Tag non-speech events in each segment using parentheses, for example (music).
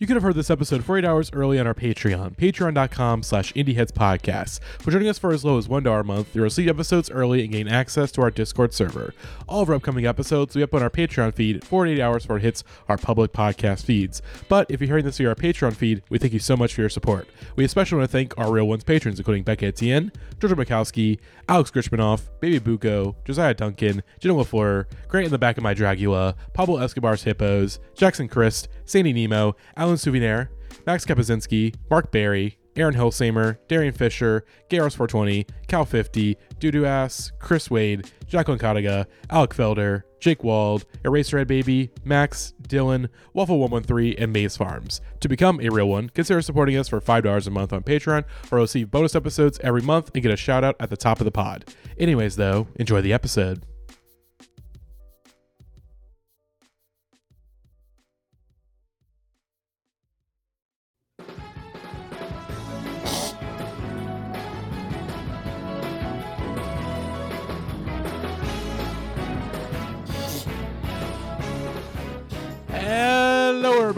You could have heard this episode 48 hours early on our Patreon, patreon.com slash indieheadspodcast. For joining us for as low as $1 a month, you'll receive episodes early and gain access to our Discord server. All of our upcoming episodes will be up on our Patreon feed 48 hours before it hits our public podcast feeds. But if you're hearing this via our Patreon feed, we thank you so much for your support. We especially want to thank our Real Ones patrons, including Becca Etienne, Georgia Mikowski, Alex Grishmanoff, Baby Buko, Josiah Duncan, Jenna LaFleur, Grant in the Back of My Dragula, Pablo Escobar's Hippos, Jackson Christ, Sandy Nemo, Alan Souvenir, Max Kapazinski, Mark Barry, Aaron Hilsamer, Darian Fisher, Garos420, Cal50, Dudu Ass, Chris Wade, Jacqueline Kadaga, Alec Felder, Jake Wald, Eraserhead Baby, Max, Dylan, Waffle113, and Maze Farms. To become a real one, consider supporting us for $5 a month on Patreon or receive bonus episodes every month and get a shout out at the top of the pod. Anyways, though, enjoy the episode.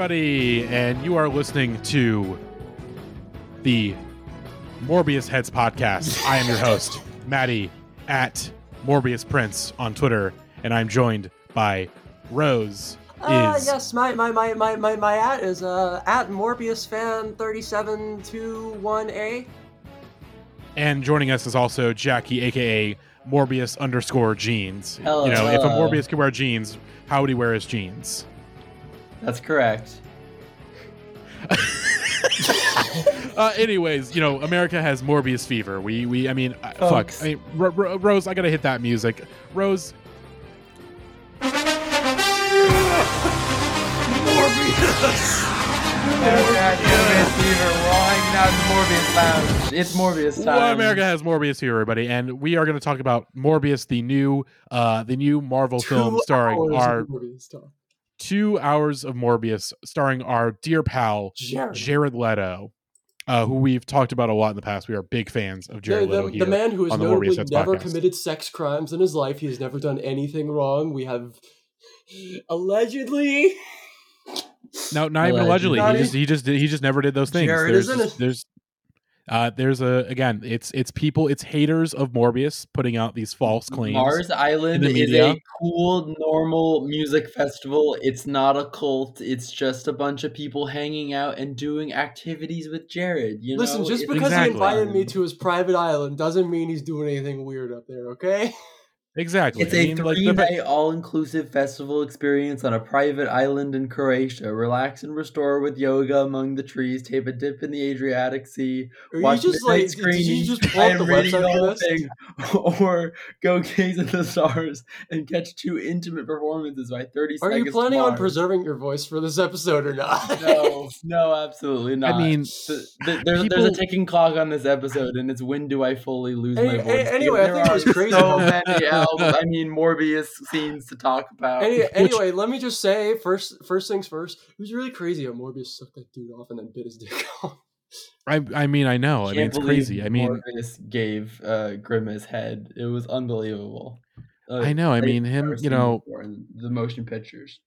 Everybody, and you are listening to the Morbius Heads podcast. I am your host, Maddie, at Morbius Prince on Twitter, and I'm joined by Rose. Uh, is yes, my my my my my, my at is uh at Morbius fan thirty seven two one A. and joining us is also Jackie, aka Morbius underscore jeans. Hello. You know, if a Morbius can wear jeans, how would he wear his jeans? That's correct. (laughs) uh, anyways, you know, America has Morbius fever. We, we, I mean, uh, fuck. I mean, Ro- Ro- Rose, I gotta hit that music. Rose, Morbius Fever, we're gonna Morbius mouth. It's Morbius time. well, America has Morbius fever, everybody, and we are going to talk about Morbius, the new, uh, the new Marvel film starring our two hours of Morbius, starring our dear pal Jared. Jared Leto, uh, who we've talked about a lot in the past. We are big fans of The, Jared Leto the, here. the man who has on notably never podcast. committed sex crimes in his life. He has never done anything wrong. We have allegedly. No, not even allegedly. Not He just he just he just never did those things. Jared, there's isn't just- it- there's uh there's a again it's it's people it's haters of Morbius putting out these false claims. Mars Island is a cool, normal music festival. It's not a cult. It's just a bunch of people hanging out and doing activities with Jared. You Listen, know? just because Exactly. he invited me to his private island doesn't mean he's doing anything weird up there. Okay. (laughs) Exactly. It's I a mean, three the- night all inclusive festival experience on a private island in Croatia. Relax and restore with yoga among the trees. Take a dip in the Adriatic Sea. Or you watch just midnight like did you screenings just pull up and the reading website the for thing, (laughs) or go gaze at the stars and catch two intimate performances by 30 Are you planning to on preserving your voice for this episode or not? No, no, absolutely not. I mean, The- the- there's, there's a ticking clock on this episode, and it's when do I fully lose Any- my voice? a- anyway, I think it was crazy So how- many (laughs) albums. (laughs) I mean, Morbius scenes to talk about. Any, anyway, let me just say first first things first. It was really crazy how Morbius sucked that dude off and then bit his dick (laughs) off. I I mean I know. I mean it's crazy. I mean Morbius gave uh, his head. It was unbelievable. Uh, I know. I mean him. You know, the motion pictures.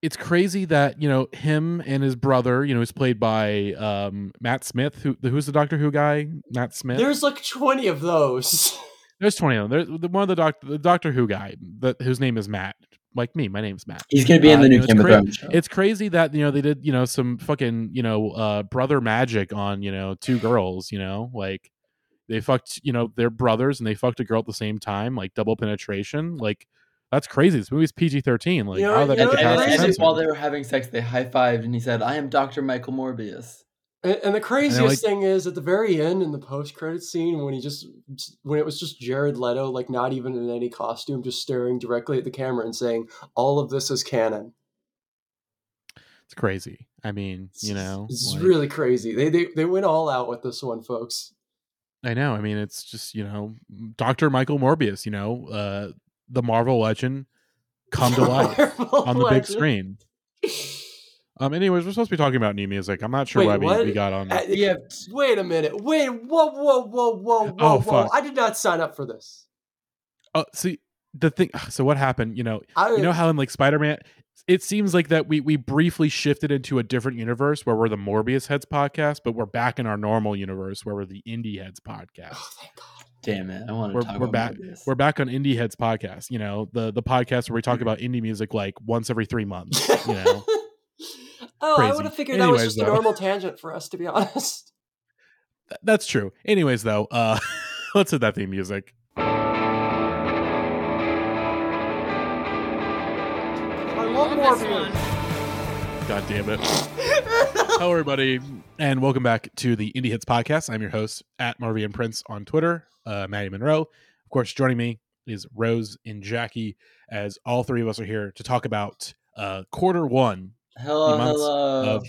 it's crazy that you know him and his brother. You know, who's played by um Matt Smith. Who who's the Doctor Who guy? Matt Smith. There's like 20 of those. (laughs) There's twenty of them. There's the, one of the doctor the Doctor Who guy that whose name is Matt. Like me, my name's Matt. He's gonna be in Uh, the you new know, it's Game of cra- Thrones show. It's crazy that you know they did you know some fucking you know uh brother magic on you know two girls. You know like they fucked you know they're brothers and they fucked a girl at the same time like double penetration. Like that's crazy. This movie's PG thirteen. Like You know- how that you know it and, past crazy? the and while they were having sex, they high fived, and he said, "I am Doctor Michael Morbius." And, and the craziest like- thing is at the very end in the post credit scene when he just when it was just Jared Leto, like not even in any costume, just staring directly at the camera and saying, "All of this is canon." It's crazy. I mean, you know, it's like- really crazy. They they they went all out with this one, folks. I know. I mean, it's just you know, Doctor Michael Morbius. You know, uh, the Marvel legend come to (laughs) life on the big screen. (laughs) Um. Anyways, we're supposed to be talking about new music. I'm not sure Wait, why we, we got on. Uh, We have Wait a minute. Wait. Whoa. Whoa. Whoa. Whoa. Whoa. Oh, whoa. fuck. I did not sign up for this. Oh, see the thing. So what happened? You know, I, you know how in like Spider Man, it seems like that we we briefly shifted into a different universe where we're the Morbius Heads podcast, but we're back in our normal universe where we're the Indie Heads podcast. Oh, thank God. Damn it! I want to We're- talk we're about back- Morbius. We're back on Indie Heads podcast. You know the the podcast where we Mm-hmm. talk about indie music like once every three months. (laughs) You know, oh, I would have figured that was just though. a normal tangent for us, to be (laughs) honest. That's true. Anyways, though, uh, (laughs) let's hit that theme music. I love Morbius. God damn it. (laughs) Hello, everybody, and welcome back to the Indie Heads podcast. I'm your host at Marvian Prince on Twitter, uh, Maddie Monroe. Of course, joining me is Rose and Jackie, as all three of us are here to talk about uh, quarter one, hello, the months hello. of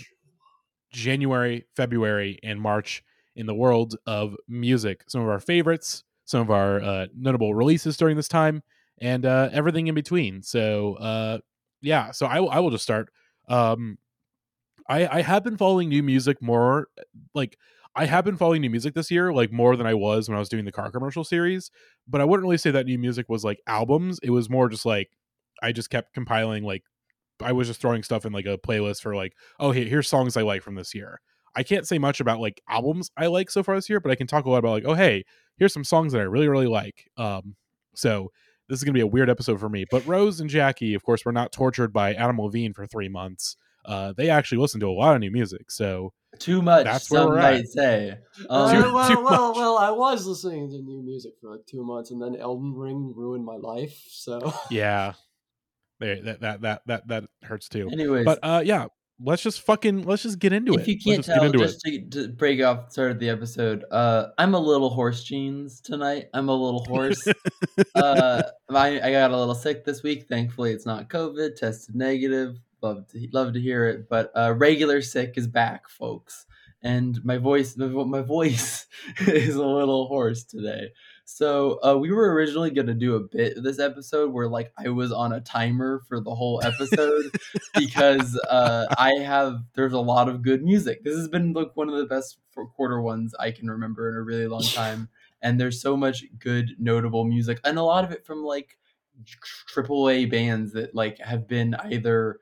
January, February, and March in the world of music. Some of our favorites, some of our uh, notable releases during this time, and uh, everything in between. So, uh, yeah, so I, will- I will just start. Um, I, I have been following new music more, like, I have been following new music this year, like more than I was when I was doing the car commercial series. But I wouldn't really say that new music was like albums. It was more just like I just kept compiling like I was just throwing stuff in like a playlist for like, oh hey, here's songs I like from this year. I can't say much about like albums I like so far this year, but I can talk a lot about like, oh hey, here's some songs that I really really like. Um, so this is gonna be a weird episode for me. But Rose and Jackie, of course, were not tortured by Adam Levine for three months. Uh, they actually listened to a lot of new music. So Too much. That's where some we're might at. say. (laughs) Um, Too- well, too well, much. well, I was listening to new music for like two months, and then Elden Ring ruined my life. So yeah, there that that that that that hurts too. anyways, But uh, yeah, let's just fucking let's just get into if it. If you can't tell, just to, to break off the start of the episode, uh, I'm a little horse jeans tonight. I'm a little horse. (laughs) uh, I, I got a little sick this week. Thankfully, it's not COVID. Tested negative. Love to love to hear it. But uh, regular sick is back, folks. And my voice, my, my (laughs) voice is a little hoarse today. So uh, we were originally going to do a bit this episode where like I was on a timer for the whole episode (laughs) because uh, I have there's a lot of good music. This has been like one of the best quarter ones I can remember in a really long time and there's so much good notable music and a lot of it from like AAA bands that like have been either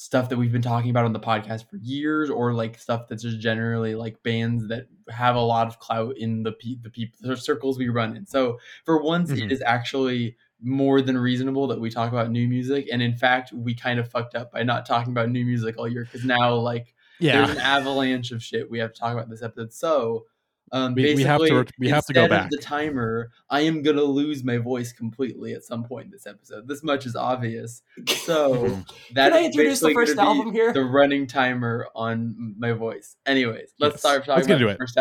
stuff that we've been talking about on the podcast for years or like stuff that's just generally like bands that have a lot of clout in the pe- the people the circles we run in. So for once Mhm. it is actually more than reasonable that we talk about new music and in fact we kind of fucked up by not talking about new music all year cuz now like there's an avalanche of shit we have to talk about this episode. So, um, We- we have to basically, ret- we have to go instead of back. The timer, I am gonna lose my voice completely at some point in this episode. This much is obvious. So (laughs) that Can I is introduce the first album here? The running timer on my voice. Anyways, let's Yes. start talking Let's get about into the it. first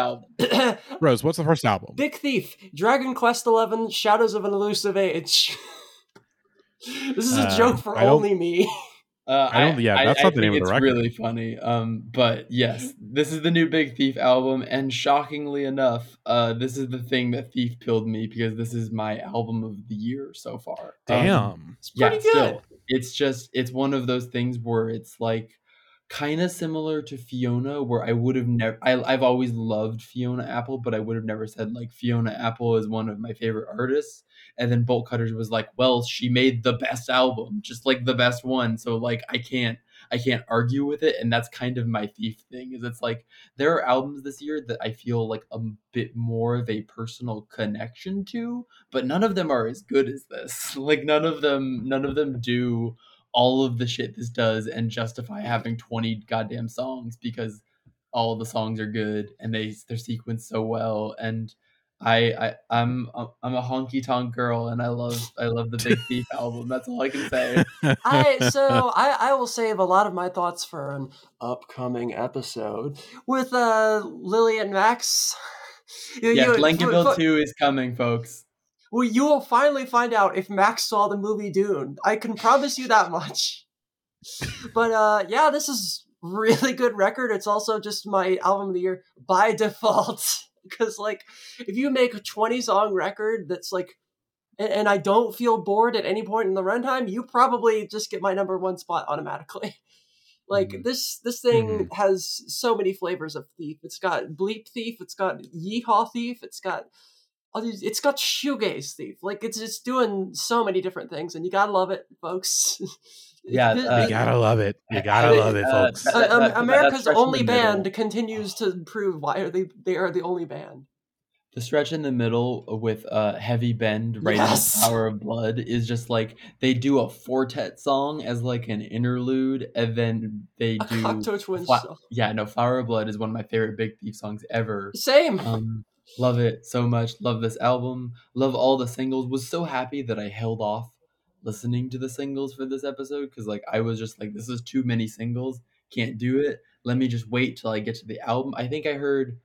album. (coughs) Rose, what's the first album? Big Thief, Dragon Quest Eleven, Shadows of an Elusive Age. (laughs) this is a Uh, joke for I only me. (laughs) Uh, I don't- yeah, that's not the think name of the it's really funny. Um, but yes, this is the new Big Thief album, and shockingly enough, uh, this is the thing that Thief pilled me because this is my album of the year so far. Um, Damn. It's pretty good. still, it's just it's one of those things where it's like kind of similar to Fiona, where I would have never. I, I've always loved Fiona Apple, but I would have never said like Fiona Apple is one of my favorite artists. And then Bolt Cutters was like, well, she made the best album, just like the best one. So like I can't I can't argue with it. And that's kind of my thief thing, is it's like there are albums this year that I feel like a bit more of a personal connection to, but none of them are as good as this. (laughs) Like none of them none of them do all of the shit this does and justify having 20 goddamn songs because all of the songs are good and they they're sequenced so well and I, I I'm I'm a honky tonk girl and I love I love the Big Thief (laughs) album. That's all I can say. I so I, I will save a lot of my thoughts for an upcoming episode with uh Lily and Max. (laughs) You- Yes, you- Lincolnville fu- fu- 2 is coming, folks. Well, you will finally find out if Max saw the movie Dune. I can promise you that much. (laughs) But uh yeah, this is really good record. It's also just my album of the year by default. (laughs) Because like if you make a 20 song record that's like and, and I don't feel bored at any point in the runtime, you probably just get my number one spot automatically. (laughs) Like Mhm. this this thing Mhm. has so many flavors of thief. It's got bleep thief, it's got yeehaw thief, it's got all these it's got shoegaze thief. Like it's it's doing so many different things and you gotta love it, folks. (laughs) Yeah, Th- uh, you gotta love it. You gotta I- love it, uh, folks. that- that- that- that America's only the middle- band continues to prove why are they they are the only band. the stretch in the middle with uh heavy bend right Yes. in power of blood is just like they do a quartet song as like an interlude and then they A do Cocteau Twins Fla- song. yeah no flower of blood is one of my favorite big thief songs ever Same. um love it so much. Love this album. Love all the singles. Was so happy that i held off listening to the singles for this episode because like i was just like this is too many singles. Can't do it. Let me just wait till i get to the album. I think i heard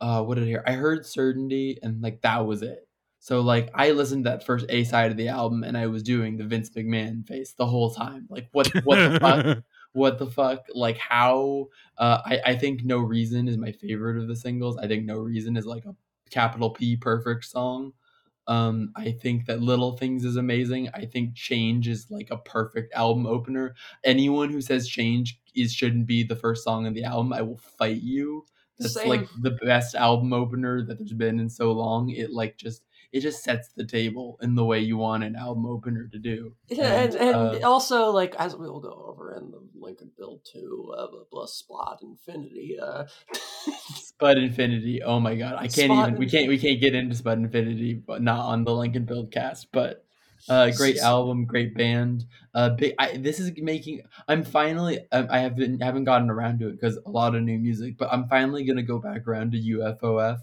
uh what did i hear? I heard certainty and like that was it. So like i listened to that first a side of the album and i was doing the vince mcmahon face the whole time. Like what what the fuck (laughs) what the fuck like how uh I, I think no reason is my favorite of the singles. I think no reason is like a capital p perfect song. Um i think that little things is amazing. I think change is like a perfect album opener. Anyone who says change is shouldn't be the first song on the album i will fight you. That's Same. like the best album opener that there's been in so long. It like just it just sets the table in the way you want an album opener to do Yeah, and, and uh, also like as we will go over in the Lincoln Build Two, uh, plus Spot Infinity. Uh, (laughs) Spud Infinity. Oh my god, I can't Spud even. We can't. We can't get into Spud Infinity, but not on the Lincoln Build cast. But uh, great (laughs) album, great band. Uh, big. I, this is making. I'm finally. um, I have been haven't gotten around to it because a lot of new music. But I'm finally gonna go back around to UFOF,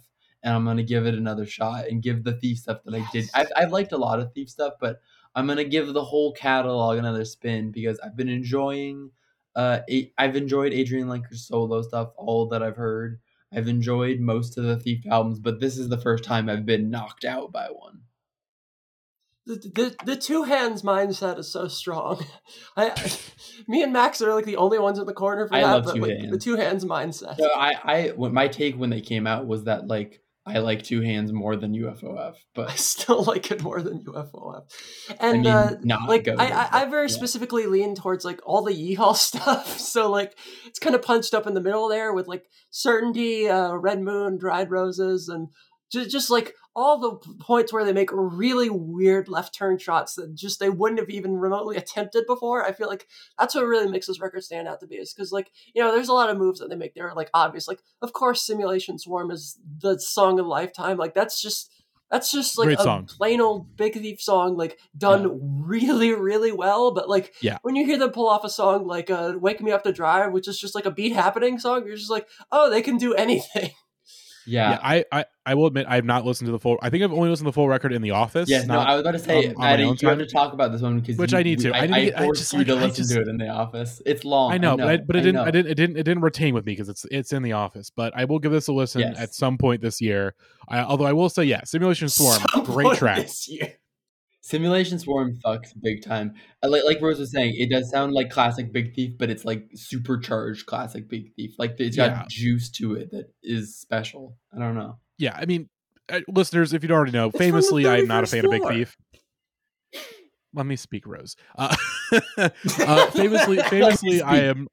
and I'm gonna give it another shot and give the Thief stuff that I did. I've I've liked a lot of Thief stuff, but I'm gonna give the whole catalog another spin because I've been enjoying. Uh, i I've enjoyed Adrianne Lenker's solo stuff, all that I've heard. I've enjoyed most of the Thief albums, but this is the first time I've been knocked out by one. the, the the two hands mindset is so strong. (laughs) I, (laughs) me and Max are like the only ones in the corner for I that. love but two like, hands. the two hands mindset. So I, I, my take when they came out was that like I like Two Hands more than UFOF, but (laughs) I still like it more than UFOF. I And mean, uh, like I, I, I very yeah. specifically lean towards like all the yeehaw (laughs) stuff. So like it's kind of punched up in the middle there with like certainty, uh, red moon, dried roses, and just, just like all the points where they make really weird left turn shots that just they wouldn't have even remotely attempted before. I feel like that's what really makes this record stand out to be is because like you know there's a lot of moves that they make there are like obvious like of course simulation swarm is the song of lifetime like that's just that's just like Great a song. plain old Big Thief song, like done really, really well. But like, Yeah. when you hear them pull off a song like uh, "Wake Me Up to Drive," which is just like a beat happening song, you're just like, oh, they can do anything. Yeah, yeah, I, I I will admit I have not listened to the full. I think I've only listened to the full record in the office. Yes, no, I was about to say, on Maddie, you have to talk about this one because Which you- I need to. I I, need to I I forced just, you like, to I listen just- to it in the office. It's long. I know, but I, but it I didn't. know. I didn't. It didn't. It didn't retain with me because it's it's in the office. But I will give this a listen Yes. at some point this year. I, although I will say, yeah, Simulation Swarm, Some great track. this year. Simulation Swarm fucks big time. Uh, Like, like Rose was saying, it does sound like classic Big Thief, but it's like supercharged classic Big Thief. Like it's got Yeah. juice to it that is special. I don't know. Yeah, I mean, uh, listeners, if you don't already know, It's famously, I am not a 31st fan of Big. Thief. Let me speak, Rose. Uh, (laughs) uh, famously, (laughs) famously, I speak. am.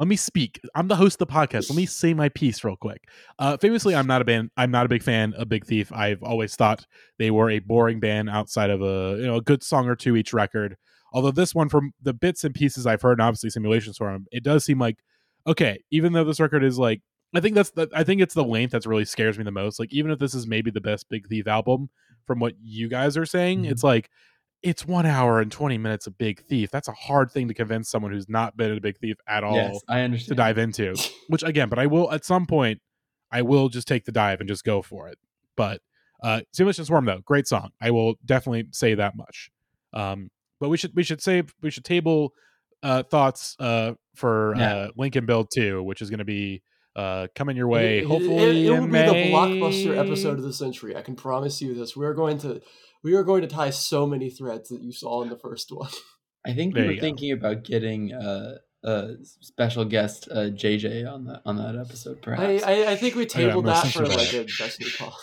Let me speak. I'm the host of the podcast. Let me (laughs) say my piece real quick. Uh, famously, I'm not a band. I'm not a big fan of Big Thief. I've always thought they were a boring band outside of a you know a good song or two each record. Although this one, from the bits and pieces I've heard, and obviously Simulation Swarm, it does seem like okay. Even though this record is like, I think that's the, I think it's the length that's really scares me the most. Like even if this is maybe the best Big Thief album, from what you guys are saying, Mhm. it's like it's one hour and 20 minutes of Big Thief. That's a hard thing to convince someone who's not been a Big Thief at all Yes, I understand to dive into. Which again, but I will at some point, I will just take the dive and just go for it. But uh Simulation Swarm though, great song. I will definitely say that much. Um, but we should we should save we should table uh thoughts uh for Yeah. uh Lincoln Build 2, which is gonna be uh coming your way It- it- hopefully it, in will be May. the blockbuster episode of the century. I can promise you this. We're going to we are going to tie so many threads that you saw in the first one. (laughs) I think we you were go. thinking about getting uh, a special guest uh, JJ on that on that episode, I, perhaps. I, I think we tabled I'm that for like that. a destiny (laughs) call.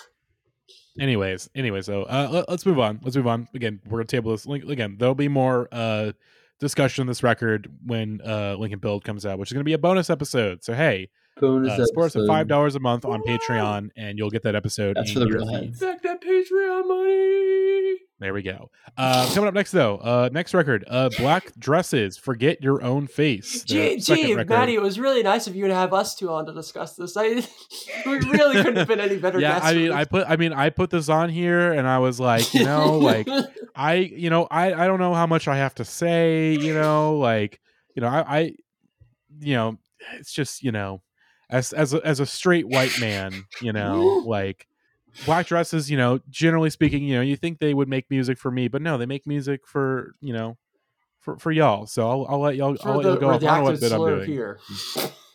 anyways anyways so uh let, us move on let's move on again we're gonna table this link again there'll be more uh discussion on this record when uh lincoln build comes out which is gonna be a bonus episode so hey Bonus uh, support us at five dollars a month on patreon and you'll get that episode That's in for the your real feed. heads. Back that Patreon money. There we go. Uh, coming up next, though, uh, next record, uh, Black Dresses, Forget Your Own Face. Gee, gee. Maddie, it was really nice of you to have us two on to discuss this. I (laughs) we really couldn't have been any better. Yeah, guests I mean. I put, I mean, I put this on here, and I was like, you know, (laughs) like I, you know, I, I don't know how much I have to say, you know, like, you know, I, I, you know, it's just, you know, as as a, as a straight white man, you know, like black dresses, you know, generally speaking, you know, you think they would make music for me, but no, they make music for, you know, for for y'all. So I'll, I'll let y'all, for I'll let y'all go. off. I don't know what bit I'm doing. here.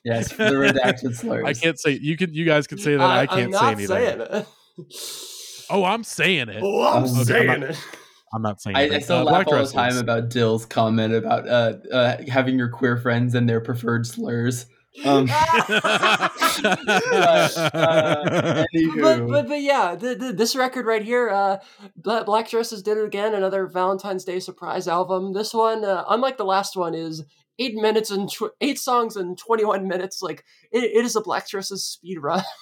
Yes, the (laughs) redacted slurs. I can't say you can. You guys can say that. I, I'm can't not say anything. Oh, I'm saying it. Oh, I'm Okay, I'm saying not- it. I'm not saying I, it. I still Uh, laugh black all the time about Dill's comment about uh, uh, having your queer friends and their preferred slurs. Um, (laughs) uh, (laughs) but, but but yeah, the, the, this record right here, uh, Bla- Black Dresses did it again. Another Valentine's Day surprise album. This one, uh, unlike the last one, is eight minutes and tw- eight songs and twenty one minutes. Like it, it is a Black Dresses speed run. (laughs)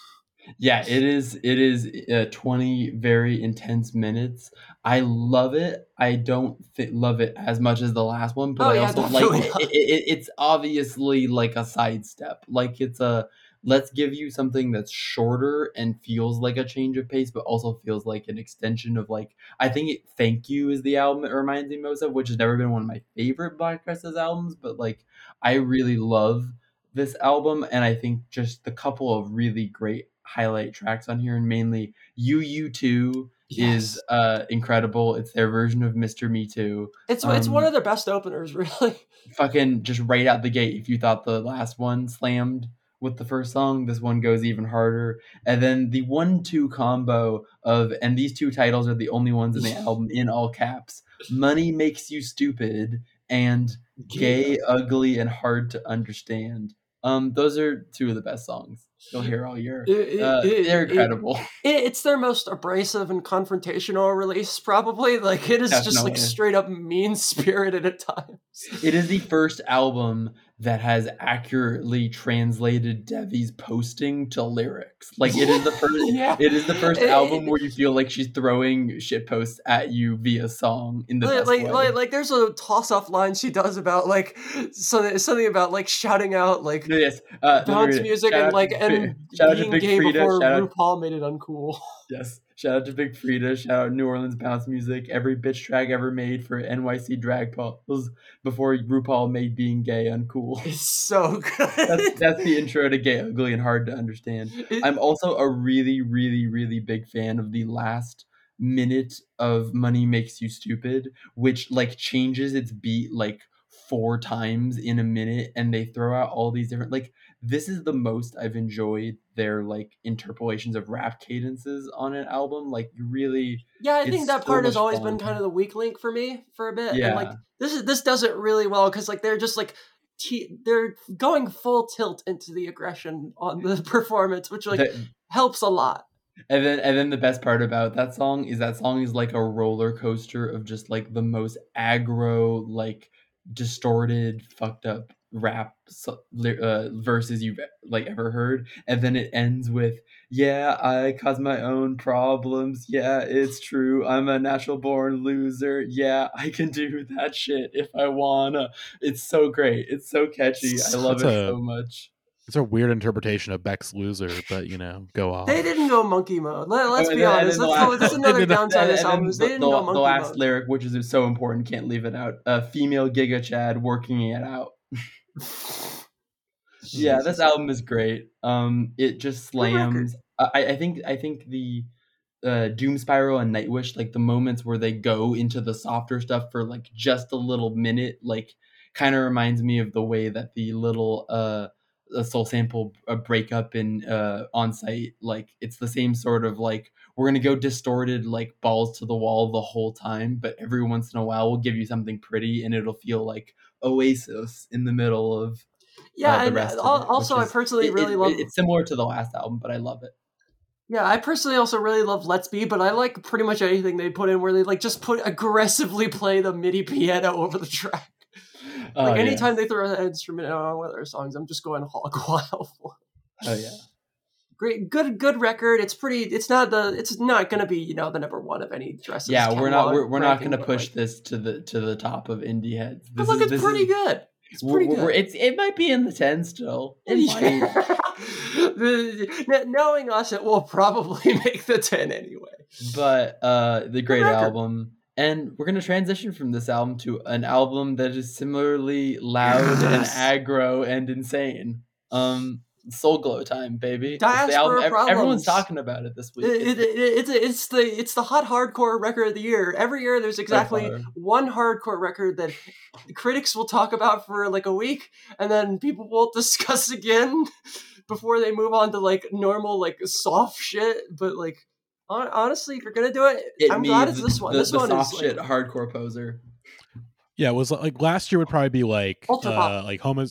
Yeah, it is. It is uh, twenty very intense minutes. I love it. I don't th- love it as much as the last one, but Oh, I yeah, also like it, it. It's obviously like a sidestep. Like it's a let's give you something that's shorter and feels like a change of pace, but also feels like an extension of like I think it, "Thank You" is the album it reminds me most of, which has never been one of my favorite Black Dresses albums, but like I really love this album, and I think just the couple of really great highlight tracks on here, and mainly UU2 is uh incredible. It's their version of Mr. Me Too. it's it's one um, of their best openers, (laughs) really. Fucking just right out the gate. If you thought the last one slammed with the first song, this one goes even harder. And then the one-two combo of, and these two titles are the only ones in the (laughs) album in all caps. Money makes you stupid and gay, ugly, and hard to understand. Um, those are two of the best songs you'll hear all year. It- Uh, it- they're incredible. it- it's their most abrasive and confrontational release, probably. Like it is just like straight up mean spirited at times. (laughs) It is the first album that has accurately translated Devi's posting to lyrics. Like it is the first. (laughs) Yeah. It is the first album where you feel like she's throwing shit posts at you via song in the like, best like, way. like, like, there's a toss off line she does about like something, something about like shouting out like yes, uh, bounce music Shout and like and Shout out to Big Freedia. Shout out, RuPaul made it uncool. (laughs) yes, shout out to Big Freedia. Shout out New Orleans bounce music. Every bitch track ever made for NYC drag pulls before RuPaul made being gay uncool. (laughs) It's so good. That's, that's the intro to Gay, Ugly, and Hard to Understand. It- I'm also a really, really, really big fan of the last minute of Money Makes You Stupid, which like changes its beat like four times in a minute, and they throw out all these different like this is the most I've enjoyed their like interpolations of rap cadences on an album. Like you really yeah, I think that so part has always fun. been kind of the weak link for me for a bit. Yeah. And like this is this does it really well because like they're just like t- they're going full tilt into the aggression on the (laughs) performance, which like helps a lot. And then and then the best part about that song is that song is like a roller coaster of just like the most aggro, like distorted, fucked up rap uh, verses you've like ever heard, and then it ends with "Yeah, I cause my own problems. Yeah, it's true. I'm a natural born loser. Yeah, I can do that shit if I wanna." It's so great. It's so catchy. I love Such it a- so much. It's a weird interpretation of Beck's loser, but you know, go off. They didn't go monkey mode. Let, us Oh, be honest. then the That's, last- that's another downside of this album. Is they the, didn't the- go the last mode. lyric, which is so important, can't leave it out. A female Giga Chad working it out. (laughs) (laughs) yeah, this album is great. Um, it just slams. I, I think I think the uh, Doom Spiral and Nightwish, like the moments where they go into the softer stuff for like just a little minute, like kind of reminds me of the way that the little uh a soul sample uh, breakup in uh on site like it's the same sort of like we're gonna go distorted like balls to the wall the whole time but every once in a while we'll give you something pretty and it'll feel like oasis in the middle of Yeah, uh, the and rest al- it, also which I personally it- really it- love. it's similar to the last album but i love it Yeah, I personally also really love Let's Be, but I like pretty much anything they put in where they like just put aggressively play the MIDI piano over the track. oh, Like anytime they throw an instrument on one of their songs, I'm just going hog (laughs) wild for. oh yeah great, good, good record. It's pretty. It's not the. It's not going to be you know the number one of any dresses. Yeah, we're not we're, we're not going to push like- this to the to the top of indie heads. But This look, is- it's pretty is- good. It's we're- pretty we're- good. It's it might be in the ten still. (laughs) It might. (laughs) The- knowing us, it will probably (laughs) make the ten anyway. but uh the great record. album and we're going to transition from this album to an album that is similarly loud and aggro and insane um soul glo time baby It's the Diaspora ev- everyone's talking about it this week It, it, it, it's it's the it's the hot hardcore record of the year. Every year, there's exactly far. one hardcore record that critics will talk about for like a week, and then people will (laughs) discuss again before they move on to like normal like soft shit. But like hon- honestly, if you're gonna do it, It I'm glad it's this one. the, this the one soft is shit like, hardcore poser Yeah, it was like last year would probably be like uh, like homos.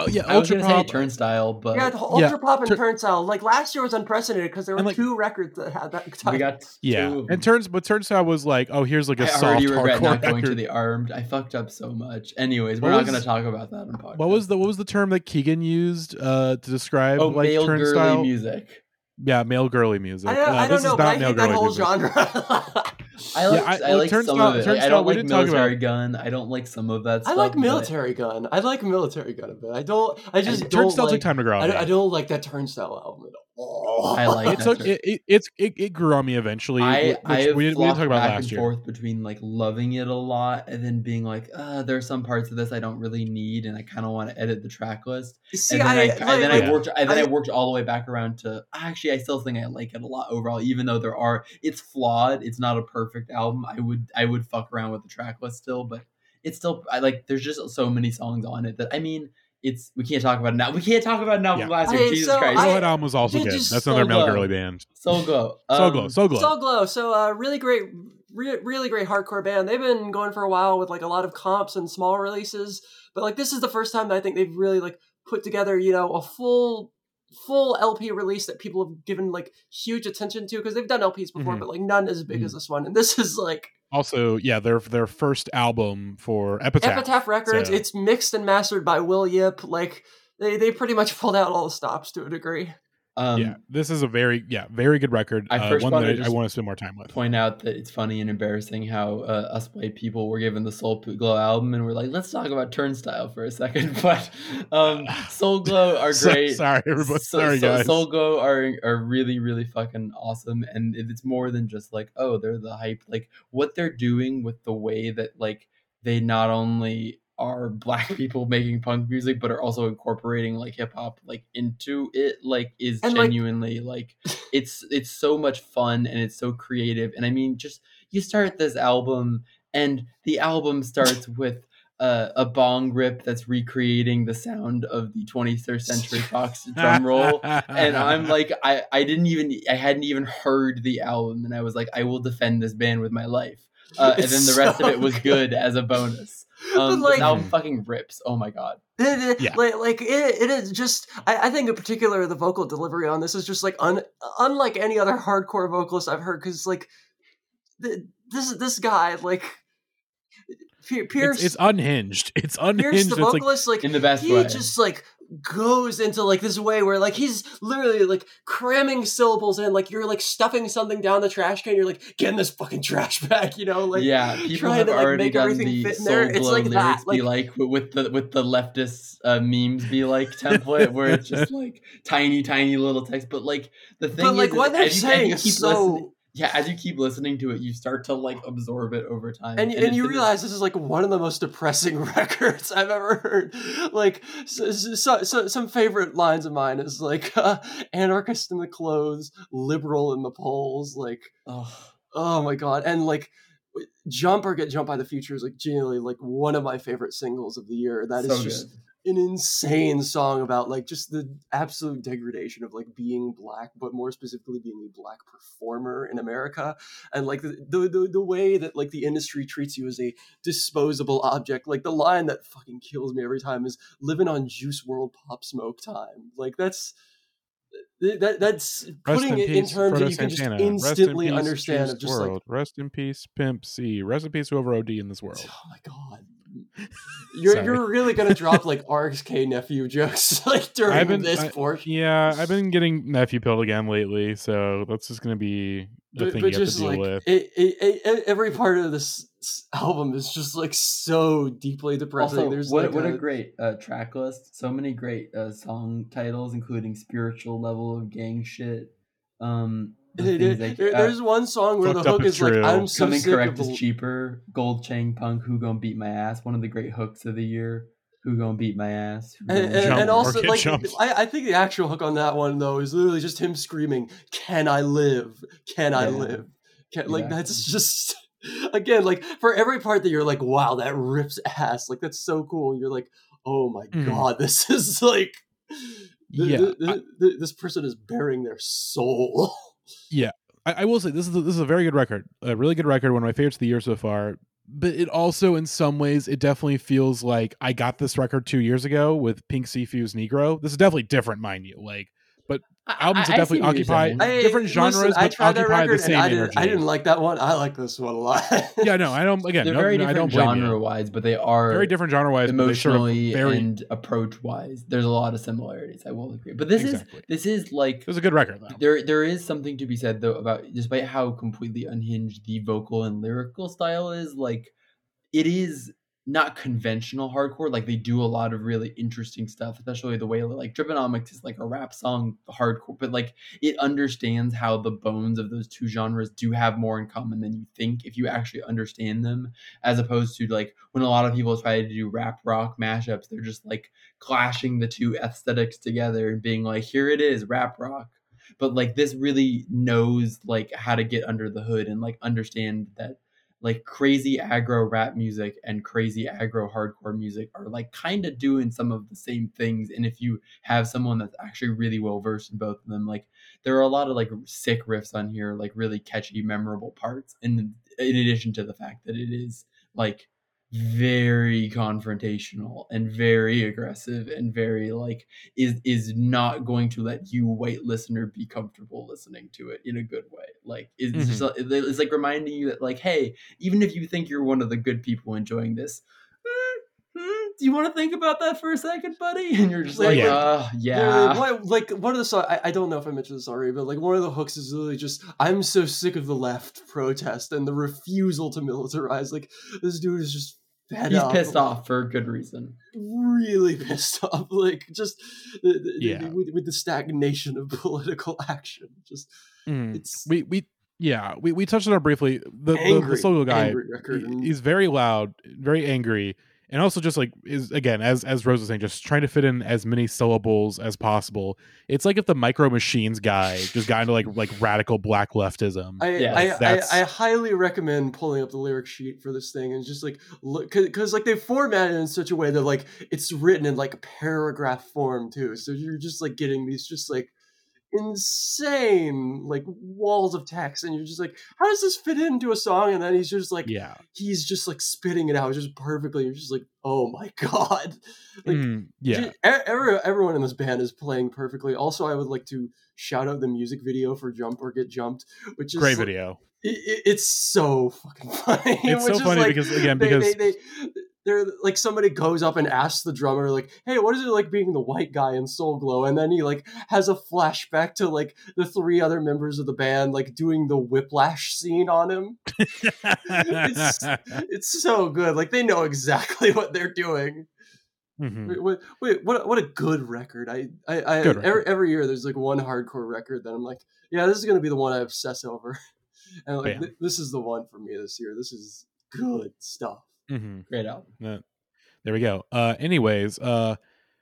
Oh yeah, i was ultra going to say turnstile but yeah, the Yeah, Ultrapop and tur- turnstile. Like last year was unprecedented because there were And, like- two records that had that. we got yeah, two of and them. turns but turnstile was like oh here's like a I soft already regret hardcore not going to record. the armed. I fucked up so much. Anyways, we're What not was- going to talk about that on podcast. What was the what was the term that Keegan used uh, to describe oh like male turnstile? music? Yeah, male girly music. I don't, Uh, I this don't know, is but I male hate that whole music. genre. (laughs) I like I- I, well, like some Turnstile- of it. Like, I don't we like didn't talk about- Militarie Gun. I don't like some of that I stuff. like but- Militarie Gun. I like Militarie Gun a bit. I don't. I just don't Turnstile like. took time to grow I don't. I don't like that turnstile album at all. I like It that took it, it, it's it, it grew on me eventually. I, which I have we, didn't- we didn't talk about back last and year. forth between like loving it a lot and then being like, uh, there are some parts of this I don't really need and I kind of want to edit the track list. See, and then I, I, and then like- I like- worked and then I, I- worked all the way back around to actually I still think I like it a lot overall, even though there are it's flawed. It's not a perfect album. I would I would fuck around with the track list still, but it's still I like there's just so many songs on it that I mean it's we can't talk about it now. We can't talk about it now Yeah. from last Okay, year. Jesus so Christ. I- Yellowhead album was also good. That's so another male love- girly band. so glow. So Um, glow, so glow. Soul Glo. So, uh, really great, re- really great hardcore band. They've been going for a while with like a lot of comps and small releases, but like this is the first time that I think they've really like put together, you know, a full full LP release that people have given like huge attention to because they've done LPs before, Mhm. but like none as big Mhm. as this one. And this is like Also, yeah, their their first album for Epitaph. Epitaph Records. so- It's mixed and mastered by Will Yip. Like they they pretty much pulled out all the stops to a degree. Um, yeah, this is a very yeah very good record. I uh, one that I, I want to spend more time with. point out that it's funny and embarrassing how uh, us white people were given the Soul Glo album and we're like, let's talk about Turnstile for a second. (laughs) But um, Soul (laughs) Glow are So- great. sorry, everybody. So- sorry, so- guys. Soul Glo are are really really fucking awesome, and it's more than just like oh they're the hype. Like what they're doing with the way that like they not only are black (laughs) people making punk music, but are also incorporating like hip hop like into it. Like is And, like- genuinely like (laughs) it's it's so much fun and it's so creative. And I mean, just you start this album, and the album starts (laughs) with. Uh, a bong rip that's recreating the sound of the 21st century fox drum roll and I'm like, I, I didn't even, I hadn't even heard the album, and I was like, I will defend this band with my life. Uh, and then the rest of it was good. good as a bonus. But, Um, like- this album fucking rips. Oh my god. It- it- Yeah. like, like it, it is just I, I think in particular the vocal delivery on this is just like un, unlike any other hardcore vocalist I've heard because like th- this this guy like Pierce it's, it's unhinged. (laughs) It's Pierce unhinged. the It's like vocalist like In the best he way. just like goes into like this way where like he's literally like cramming syllables in like you're like stuffing something down the trash can you're like get in this fucking trash (laughs) bag you know like yeah, people trying have to, like, already make done everything the fit in Soul there. It's like that, lyrics be like with the with the leftist uh, memes be like (laughs) template where it's just (laughs) like tiny tiny little text. But like the thing but like is, what is they're as you, as saying is so listening, yeah, as you keep listening to it, you start to like absorb it over time, and, and, it's- you realize this is like one of the most depressing (laughs) records I've ever heard. Like, so, so, so some favorite lines of mine is like, uh, anarchist in the clothes, liberal in the polls. Like, Ugh. oh my god, and like, jump or get jumped by the future is like genuinely like one of my favorite singles of the year. That is so just good. An insane song about like just the absolute degradation of like being black but more specifically being a black performer in america and like the the, the, the way that like the industry treats you as a disposable object like the line that fucking kills me every time is living on Juice WRLD pop smoke time like that's that, that's putting in it in peace, terms that Frodo you can just. In instantly peace, understand of just like world. Rest in peace, Pimp C. Rest in peace, whoever OD in this world. oh my god You're Sorry. you're really gonna drop like (laughs) RXK nephew jokes (laughs) like during I've been- this I- portion. Yeah, I've been getting nephew pilled again lately, so that's just gonna be the But, thing but you have to deal like with. it, it, it, every part of this album is just like so deeply depressing. Also, There's what like what a, a- great uh, track list! So many great uh, song titles, including "Spiritual Level of Gang Shit." Um, (laughs) the There- like, there- uh, there's one song where the hook is is like, "I'm so "Coming sick Correct of is Cheaper," "Gold Chain Punk," "Who Gonna Beat My Ass?" One of the great hooks of the year. "Who Gonna Beat My Ass?" And, and, Jump and also, get like, jumped. I, I think the actual hook on that one though is literally just him screaming, "Can I live? Can I live?" Can, Like that's just (laughs) again like for every part that you're like, "Wow, that rips ass!" Like that's so cool. You're like, "Oh my Mhm. god, this (laughs) is like." th- Yeah, th- th- th- this person is bearing their soul. I, I will say this is a, this is a very good record, a really good record, one of my favorites of the year so far. But it also, in some ways, it definitely feels like I got this record two years ago with Pink Siifu's Negro. This is definitely different, mind you. Like albums that I- I definitely occupy- Different genres, listen, I but occupy the same I didn't, I didn't like that one. I like this one a lot. yeah, no, I don't. Again, They're no, very no, I don't different genre wise, but they are Very different genre wise, but they sort of emotionally very. and approach wise. There's a lot of similarities. I will agree, but this Exactly. is this is like It was a good record though. there there is something to be said though about despite how completely unhinged the vocal and lyrical style is like it is not conventional hardcore like they do a lot of really interesting stuff especially the way like Driponomics is like a rap song hardcore but like it understands how the bones of those two genres do have more in common than you think if you actually understand them as opposed to like when a lot of people try to do rap rock mashups they're just like clashing the two aesthetics together and being like here it is rap rock. But like this really knows like how to get under the hood and like understand that like crazy aggro rap music and crazy aggro hardcore music are like kind of doing some of the same things and if you have someone that's actually really well versed in both of them like there are a lot of like sick riffs on here like really catchy memorable parts and in addition to the fact that it is like very confrontational and very aggressive and very like is is not going to let you white listener be comfortable listening to it in a good way like it's, Mhm. just, it's like reminding you that like hey even if you think you're one of the good people enjoying this mm, mm, do you want to think about that for a second buddy (laughs) and you're just like Yeah. uh Yeah, yeah what- like one of the songs, I, I don't know if I mentioned this already, but like one of the hooks is literally just, I'm so sick of the left protest and the refusal to militarize. Like, this dude is just fed he's up. pissed off for a good reason Really (laughs) pissed off. Like, just the, the- Yeah. with, with the stagnation of (laughs) political action. Just, Mhm. it's We we yeah we, we touched on it briefly. The the, angry. the solo guy angry record. he- he's very loud, very angry, and also just like is again as as Rose was saying, just trying to fit in as many syllables as possible. It's like if the Micro Machines guy just got into like like radical black leftism. I, Yes, I, I, I highly recommend pulling up the lyric sheet for this thing and just like look because like they formatted it in such a way that like it's written in like a paragraph form too so you're just like getting these just like insane like walls of text and you're just like how does this fit into a song and then he's just like yeah, he's just like spitting it out just perfectly you're just like oh my (laughs) god like Mhm. yeah. Every, everyone in this band is playing perfectly. Also, I would like to shout out the music video for "Jump or Get Jumped," which is Great like- video. It, it- it's so fucking (laughs) funny. It's so funny like, because again they, because they, they, they're like somebody goes up and asks the drummer like, "Hey, what is it like being the white guy in Soul Glo?" And then he like has a flashback to like the three other members of the band like doing the whiplash scene on him. (laughs) it's- It's so good. Like they know exactly (laughs) what they're doing. Mhm. Wait, wait, what? a- What a good record! I, I, I Good every, every year there's like one hardcore record that I'm like, yeah, this is gonna be the one I obsess over, (laughs) and like th- this is the one for me this year. This is good stuff. Mhm. great album Uh, There we go. Uh, anyways, uh,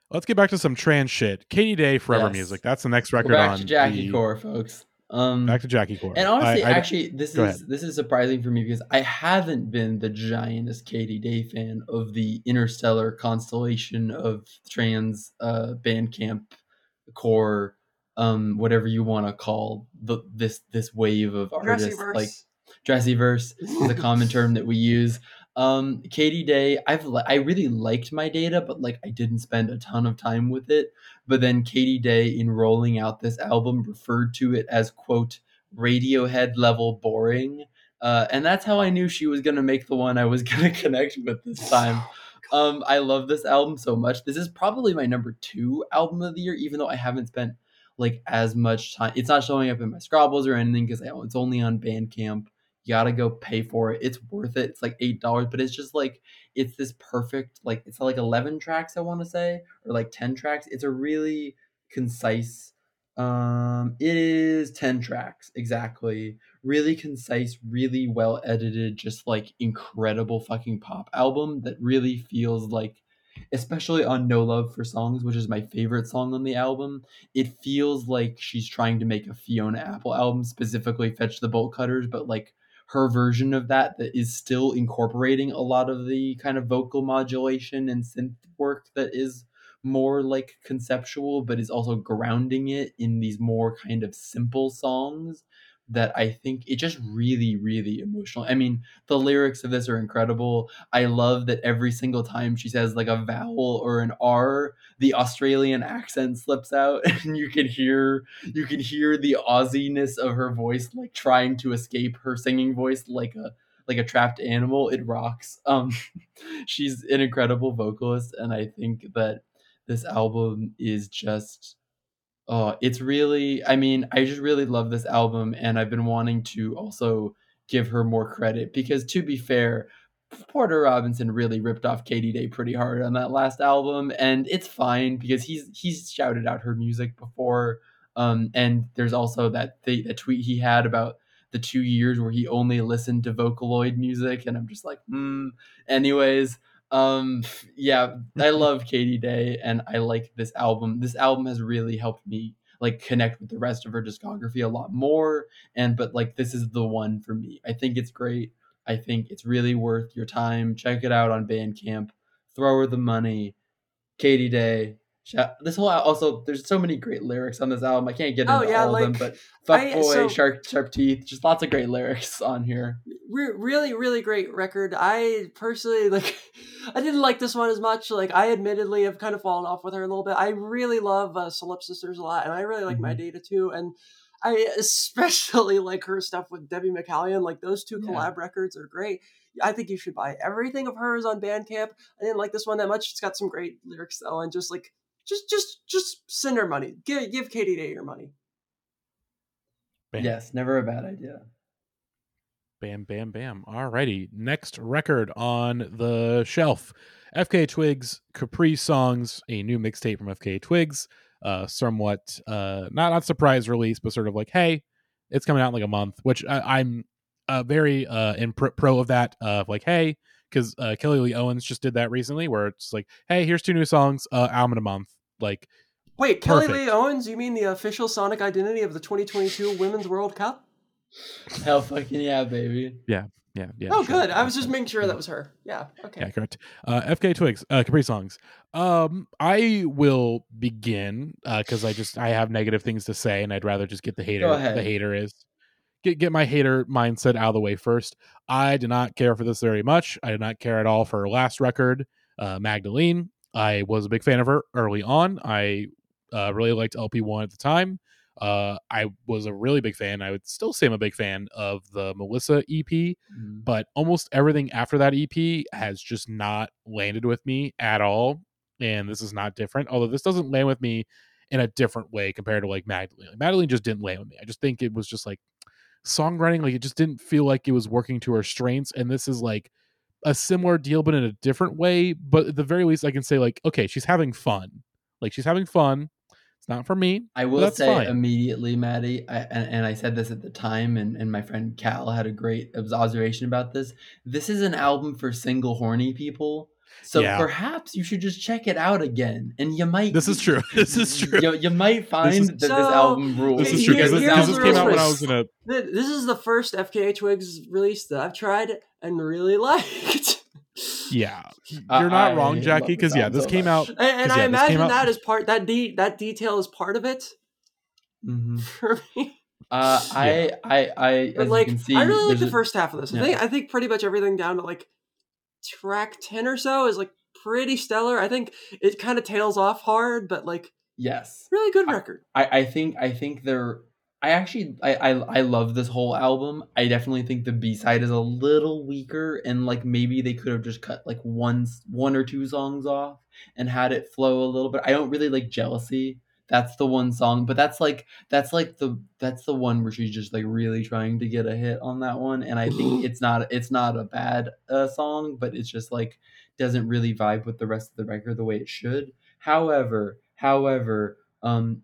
let's get back to some trans shit. Katie Dey, Forever Yes. Music. That's the next We're record back on to Jackie the- Core folks um Back to Jackie Core. And honestly, I- I- actually, this go is this is surprising for me because I haven't been the giantest Katie Dey fan of the interstellar constellation of trans uh, Bandcamp core, um, whatever you want to call the this this wave of artists like Dressyverse is a common term that we use. Um, Katie Dey, I've li- I really liked my data, but like I didn't spend a ton of time with it. But then Katie Dey, in rolling out this album, referred to it as quote Radiohead level boring, uh, and that's how I knew she was gonna make the one I was (laughs) gonna connect with this (laughs) time. um, I love this album so much. This is probably my number two album of the year, even though I haven't spent like as much time. It's not showing up in my Scrobbles or anything because it's only on Bandcamp. You gotta go pay for it. It's worth it. It's like eight dollars, but it's just like it's this perfect like it's like eleven tracks I want to say or like ten tracks. It's a really concise um, it is 10 tracks exactly. Really concise, really well edited, just like incredible fucking pop album that really feels like especially on No Love for Songs, which is my favorite song on the album, it feels like she's trying to make a Fiona Apple album, specifically Fetch the Bolt Cutters, but like her version of that that is still incorporating a lot of the kind of vocal modulation and synth work that is more like conceptual, but is also grounding it in these more kind of simple songs that I think it just really, really emotional. I mean, the lyrics of this are incredible. I love that every single time she says like a vowel or an R, the Australian accent slips out (laughs) and you can hear you can hear the Aussiness of her voice like trying to escape her singing voice like a like a trapped animal. It rocks. Um (laughs) she's an incredible vocalist and I think that this album is just oh it's really i mean i just really love this album and i've been wanting to also give her more credit because to be fair porter robinson really ripped off katie dey pretty hard on that last album and it's fine because he's he's shouted out her music before um and there's also that th- that tweet he had about the two years where he only listened to vocaloid music and i'm just like hmm. Anyways um, yeah, I love Katie Dey and I like this album. This album has really helped me like connect with the rest of her discography a lot more. And but like this is the one for me. I think it's great. I think it's really worth your time. Check it out on Bandcamp. Throw her the money. Katie Dey, this whole also there's so many great lyrics on this album. I can't get oh, into oh, yeah, all like, of them, but fuck boy, so, shark sharp teeth, just lots of great lyrics on here. Re- really, really great record. I personally like. (laughs) I didn't like this one as much. Like I admittedly have kind of fallen off with her a little bit. I really love uh, Solipsisters a lot, and I really like mm-hmm. My Data too. And I (laughs) especially like her stuff with Devi McCallion. Like those two collab yeah. records are great. I think you should buy everything of hers on Bandcamp. I didn't like this one that much. It's got some great lyrics though, and just like just just just send her money. Give give Katie Dey your money. Bam. Yes, never a bad idea. Bam, bam, bam. Alrighty. Next record on the shelf. FKA Twigs Caprisongs, a new mixtape from FKA Twigs. Uh, somewhat uh, not not surprise release, but sort of like, hey, it's coming out in like a month, which I, am uh, very uh, in pro, pro of that. Of like, hey, because uh, Kelly Lee Owens just did that recently, where it's like, hey, here's two new songs, uh, album in a month. Like, wait, Kelly Lee Owens? You mean the official Sonic identity of the 2022 Women's World Cup? (laughs) Hell, fucking yeah, baby. Yeah, yeah, yeah. Oh, sure. good. I was just making sure that was her. Yeah. Okay. Yeah, correct. Uh, FKA Twigs, uh, Caprisongs. Um, I will begin because uh, I just I have negative things to say, and I'd rather just get the hater. The hater is get get my hater mindset out of the way first. I did not care for this very much. I did not care at all for her last record, uh, Magdalene. I was a big fan of her early on. I uh, really liked LP one at the time. Uh, I was a really big fan. I would still say I'm a big fan of the Melissa EP, mm-hmm. but almost everything after that EP has just not landed with me at all. And this is not different. Although this doesn't land with me in a different way compared to like Magdalene. Like, Magdalene just didn't land with me. I just think it was just like songwriting like it just didn't feel like it was working to her strengths and this is like a similar deal but in a different way but at the very least i can say like okay she's having fun like she's having fun it's not for me i will say fine. immediately maddie I, and, and, i said this at the time and, and my friend cal had a great observation about this this is an album for single horny people so yeah. perhaps you should just check it out again, and you might. This is true. (laughs) This is true. You, you might find is, that so, this album rules. This is true because this, this came out when I was in a. This is the first FKA Twigs release that I've tried and really (laughs) liked. Yeah, you're not I wrong, Jackie. Because yeah, this so came much. out, and, and I imagine that is part that de- that detail is part of it mm-hmm. (laughs) for me. Uh, I, yeah. I, I, I, like, see, I really like the first half of this. I think, I think pretty much everything down to like track 10 or so is like pretty stellar. I think it kind of tails off hard, but like yes. Really good record. I, I think I think they're I actually I, I I love this whole album. I definitely think the B side is a little weaker, and like maybe they could have just cut like one one or two songs off and had it flow a little bit. I don't really like jealousy. That's the one song, but that's like that's like the that's the one where she's just like really trying to get a hit on that one, and I think it's not it's not a bad uh, song, but it's just like doesn't really vibe with the rest of the record the way it should. However, however, um,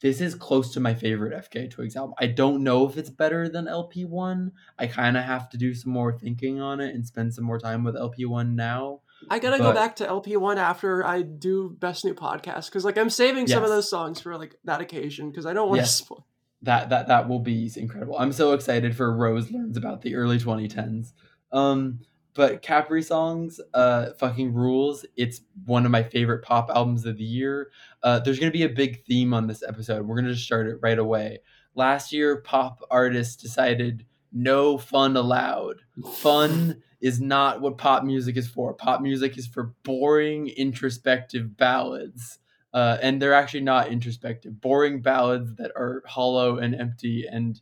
this is close to my favorite FKA Twigs album. I don't know if it's better than LP1. I kind of have to do some more thinking on it and spend some more time with LP1 now. I gotta But- go back to LP1 after I do best new podcast because like I'm saving some of those songs for like that occasion because I don't want to Yes. spoil. That that that will be incredible. I'm so excited for Rose learns about the early 2010s. Um, but Caprisongs, uh, fucking rules. It's one of my favorite pop albums of the year. Uh, there's gonna be a big theme on this episode. We're gonna just start it right away. Last year, pop artists decided no fun allowed. Fun is not what pop music is for. Pop music is for boring, introspective ballads. Uh, and they're actually not introspective. Boring ballads that are hollow and empty. And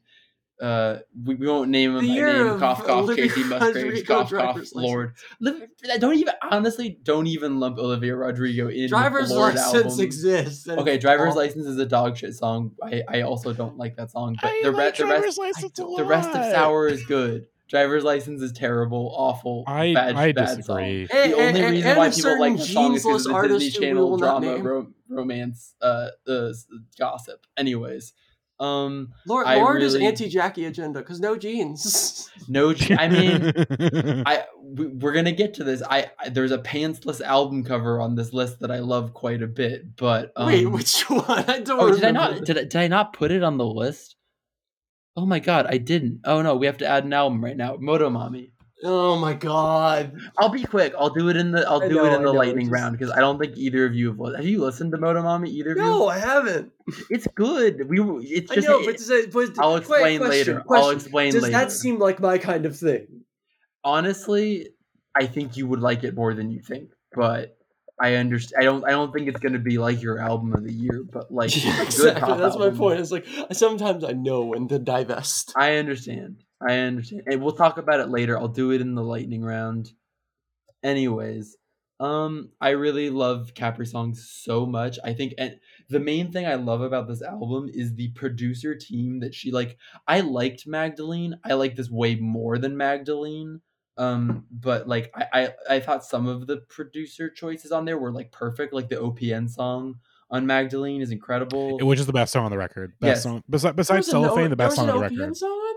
uh, we, we won't name him. The by year name. of Cough, cough, Olivia Casey Musgraves. (laughs) Rodrigo Cough, cough, Lorde. Liv- Don't even, honestly, don't even lump Olivia Rodrigo in Driver's Lorde license album. exists. Okay, driver's all- license is a dog shit song. I, I also don't like that song, but I the, re- the rest license the rest of. Sour is good. Driver's license is terrible, awful, I bad, I bad disagree. song. And- The only and- reason and why a people like certain the song is because jeans-less of the artist Disney who Channel drama name. ro- romance uh, uh, gossip. Anyways, um, Lorde, I Lorde is anti-Jackie agenda because no jeans. (laughs) no, I mean, (laughs) I we, we're gonna get to this. I, I there's a pantsless album cover on this list that I love quite a bit, but um, Wait, which (laughs) one? I don't. Oh, did I not? Did I, did I not put it on the list? Oh my god, I didn't. Oh no, we have to add an album right now. Motomami. Oh my god! I'll be quick. I'll do it in the. I'll I do know, it in the know, lightning just- round because I don't think either of you have. li- Have you listened to Motomami? Either of No, you? I haven't. It's good. We. were- It's I know, but, does it- but I'll explain question, later. I'll explain Does later. Does that seem like my kind of thing? honestly, I think you would like it more than you think, but I understand. I don't. I don't think it's gonna be like your album of the year, but like Yeah, (laughs) a good exactly. pop That's my point. It's like sometimes I know when to divest. I understand. I understand. And we'll talk about it later. I'll do it in the lightning round. Anyways, um I really love Caprisongs so much. I think and the main thing I love about this album is the producer team that she like I liked Magdalene. I like this way more than Magdalene. Um but like I, I I thought some of the producer choices on there were like perfect. Like the OPN song on Magdalene is incredible. which is the best song on the record. Best Yes. song besi- There besides was an Cellophane, the best song on the an record. Song on there.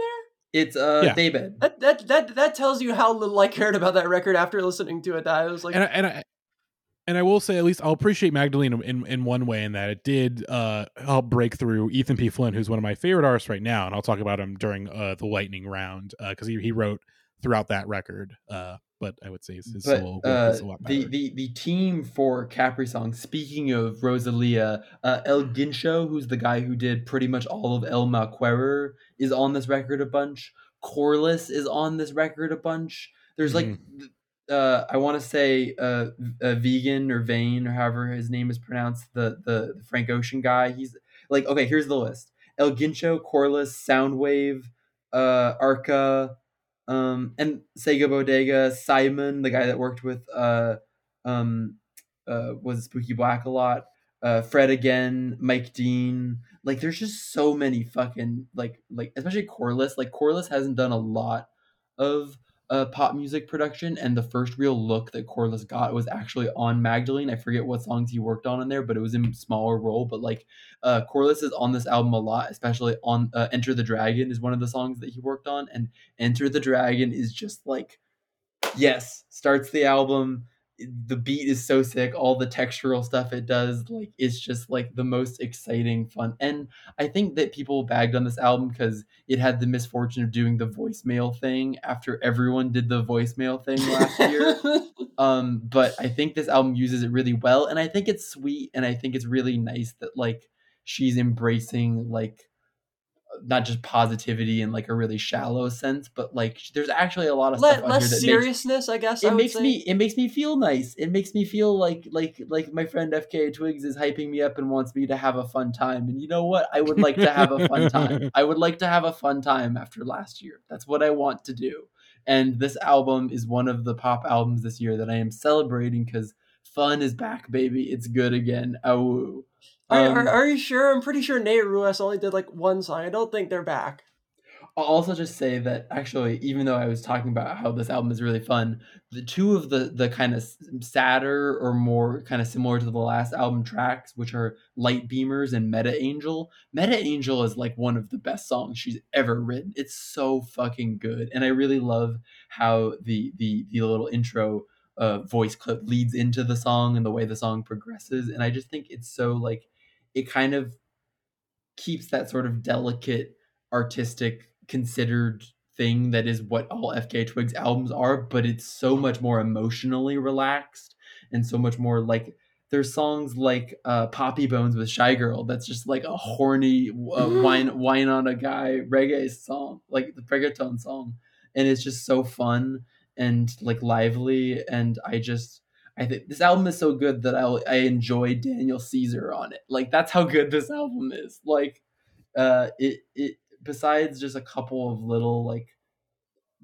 It's uh Yeah. David. That that that that tells you how little I cared about that record after listening to it. I was like, and I, and I and I will say at least I'll appreciate Magdalene in in one way in that it did uh help break through Ethan P. Flynn, who's one of my favorite artists right now, and I'll talk about him during uh the lightning round because he he wrote throughout that record. Uh, but I would say his, his but solo uh, is a lot the, better. the the the team for Capri Song. Speaking of Rosalia, uh, El Guincho, who's the guy who did pretty much all of El Mal Querer, is on this record a bunch. Koreless is on this record a bunch. There's like, uh, I want to say, uh, uh, Vegyn or Vane or however his name is pronounced. The, the the Frank Ocean guy. He's like, okay, here's the list: El Guincho, Koreless, Soundwave, uh, Arca um, and Sega Bodega, Psymun, the guy that worked with uh, um, uh, was Spooky Black a lot, uh, Fred again, Mike Dean. Like, there's just so many fucking like like especially Koreless. Like Koreless hasn't done a lot of uh, pop music production, and the first real look that Koreless got was actually on Magdalene. I forget what songs he worked on in there, but it was in smaller role. But like uh, Koreless is on this album a lot, especially on uh, Enter the Dragon is one of the songs that he worked on, and Enter the Dragon is just like, yes, starts the album. The beat is so sick. All the textural stuff it does, like, it's just like the most exciting, fun. And I think that people bagged on this album because it had the misfortune of doing the voicemail thing after everyone did the voicemail thing last year. (laughs) Um, but I think this album uses it really well, and I think it's sweet, and I think it's really nice that like she's embracing like not just positivity in like a really shallow sense, but like there's actually a lot of stuff less here that makes seriousness, I guess. I it would makes say. me it makes me feel nice. It makes me feel like like like my friend FKA Twigs is hyping me up and wants me to have a fun time. And you know what? I would like to have a fun time. (laughs) I would like to have a fun time after last year. That's what I want to do. And this album is one of the pop albums this year that I am celebrating because fun is back, baby. It's good again. Awoo. Are, Um, are, are you sure? I'm pretty sure Nate Ruess only did like one song. I don't think they're back. I'll also just say that actually, even though I was talking about how this album is really fun, the two of the the kind of sadder or more kind of similar to the last album tracks, which are Light Beamers and Meta Angel. Meta Angel is like one of the best songs she's ever written. It's so fucking good, and I really love how the the the little intro uh, voice clip leads into the song and the way the song progresses. And I just think it's so like it kind of keeps that sort of delicate artistic considered thing that is what all FKA Twigs albums are, but it's so much more emotionally relaxed and so much more like there's songs like uh, Papi Bones with Shygirl that's just like a horny uh, wine wine on a guy reggae song, like the reggaeton song, and it's just so fun and like lively and I just I think this album is so good that I I enjoy Daniel Caesar on it. Like that's how good this album is. Like uh it it besides just a couple of little like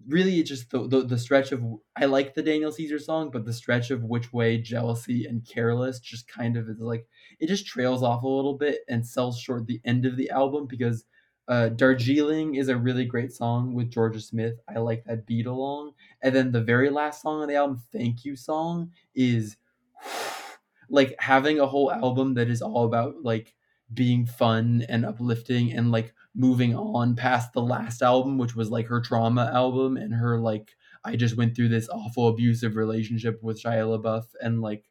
really it's just the, the the stretch of I like the Daniel Caesar song, but the stretch of which way jealousy and careless just kind of is like it just trails off a little bit and sells short the end of the album because uh, Darjeeling is a really great song with Jorja Smith. I like that beat along. And then the very last song on the album, Thank You Song, is (sighs) like having a whole album that is all about like being fun and uplifting and like moving on past the last album, which was like her trauma album and her like I just went through this awful abusive relationship with Shia LaBeouf and like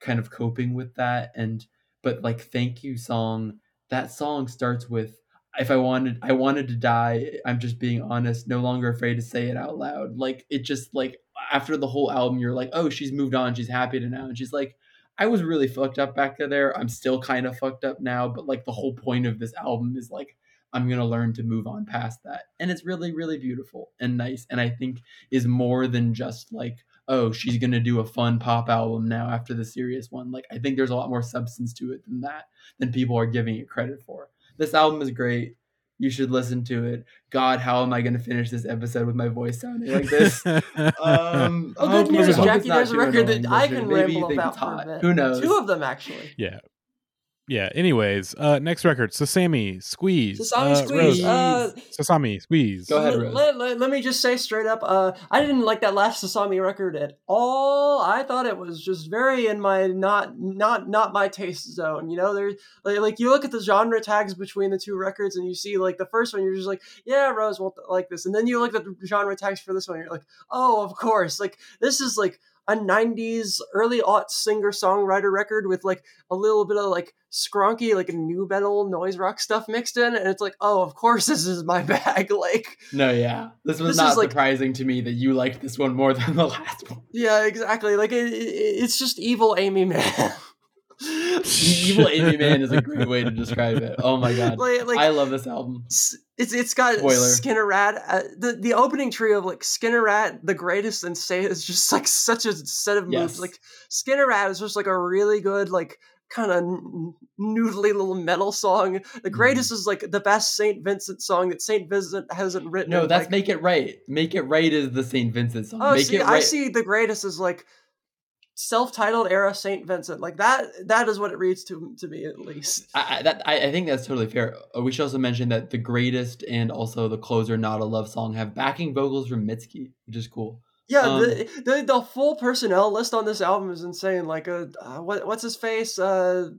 kind of coping with that and but like thank you song that song starts with if I wanted I wanted to die, I'm just being honest, no longer afraid to say it out loud. Like it just like after the whole album, you're like, oh, she's moved on, she's happy to now. And she's like, I was really fucked up back there. I'm still kind of fucked up now, but like the whole point of this album is like I'm gonna learn to move on past that. And it's really, really beautiful and nice. And I think is more than just like, oh, she's gonna do a fun pop album now after the serious one. Like I think there's a lot more substance to it than that, than people are giving it credit for. This album is great. You should listen to it. God, how am I going to finish this episode with my voice sounding like this? (laughs) Um, Oh, good news, Jackie. There's a record that I can year. Maybe ramble about for a bit. Who knows? Two of them actually. yeah. Yeah. Anyways, uh, next record, Sasami Squeeze. Sasami uh, Squeeze. Rose. Uh, Sasami Squeeze. Go ahead, let, Rose. let- let- let me just say straight up, uh, I didn't like that last Sasami record at all. I thought it was just very in my not not not my taste zone. You know, there's like, like you look at the genre tags between the two records, and you see like the first one, you're just like, yeah, Rose won't like this, and then you look at the genre tags for this one, you're like, oh, of course, like this is like a 90s early aught singer songwriter record with like a little bit of like skronky like a nu metal noise rock stuff mixed in and it's like oh of course this is my (laughs) bag like No, yeah. This was This not is like- surprising to me that you liked this one more than the (laughs) last one. yeah exactly like it, it, it's just evil aimee mann (laughs) Evil Aimee Mann is a great way to (laughs) describe it. Oh my god. like, like I love this album. it's it's got Spoiler. Skin a Rat. Uh, the the opening trio of like Skin a Rat, the greatest, and say is just like such a set of moves. Yes. Like Skin a Rat is just like a really good like kind of noodly little metal song. The greatest is like the best Saint Vincent song that Saint Vincent hasn't written. No, in, that's like, Make It Right. Make It Right is the St. Vincent song. oh, Make see, It I Right. see the greatest is like self-titled era Saint Vincent. Like that. That is what it reads to to me at least. I, I, that, I, I think that's totally fair. Uh, We should also mention that the greatest and also the closer, not a love song, have backing vocals from Mitski, which is cool. Yeah, Um, the, the the full personnel list on this album is insane. Like, uh, uh what what's his face? Uh,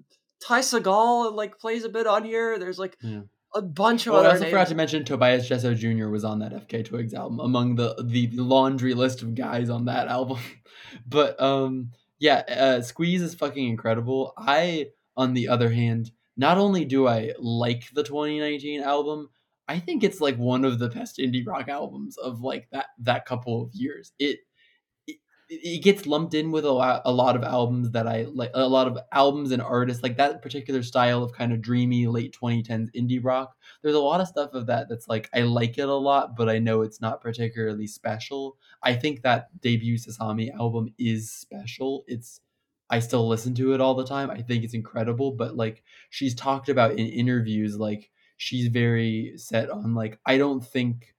Ty Segall like plays a bit on here. There's like Yeah. a bunch of Oh, I also names. forgot to mention Tobias Jesso Jr. was on that FKA Twigs album among the the laundry list of guys on that album. (laughs) but um, yeah, uh, Squeeze is fucking incredible. I, on the other hand, not only do I like the 2019 album, I think it's like one of the best indie rock albums of like that that couple of years. It, it gets lumped in with a lot, a lot of albums that I like, a lot of albums and artists like that particular style of kind of dreamy late 2010s indie rock. There's a lot of stuff of that that's like I like it a lot, but I know it's not particularly special. I think that debut Sasami album is special. It's I still listen to it all the time. I think it's incredible, but like she's talked about in interviews like she's very set on like I don't think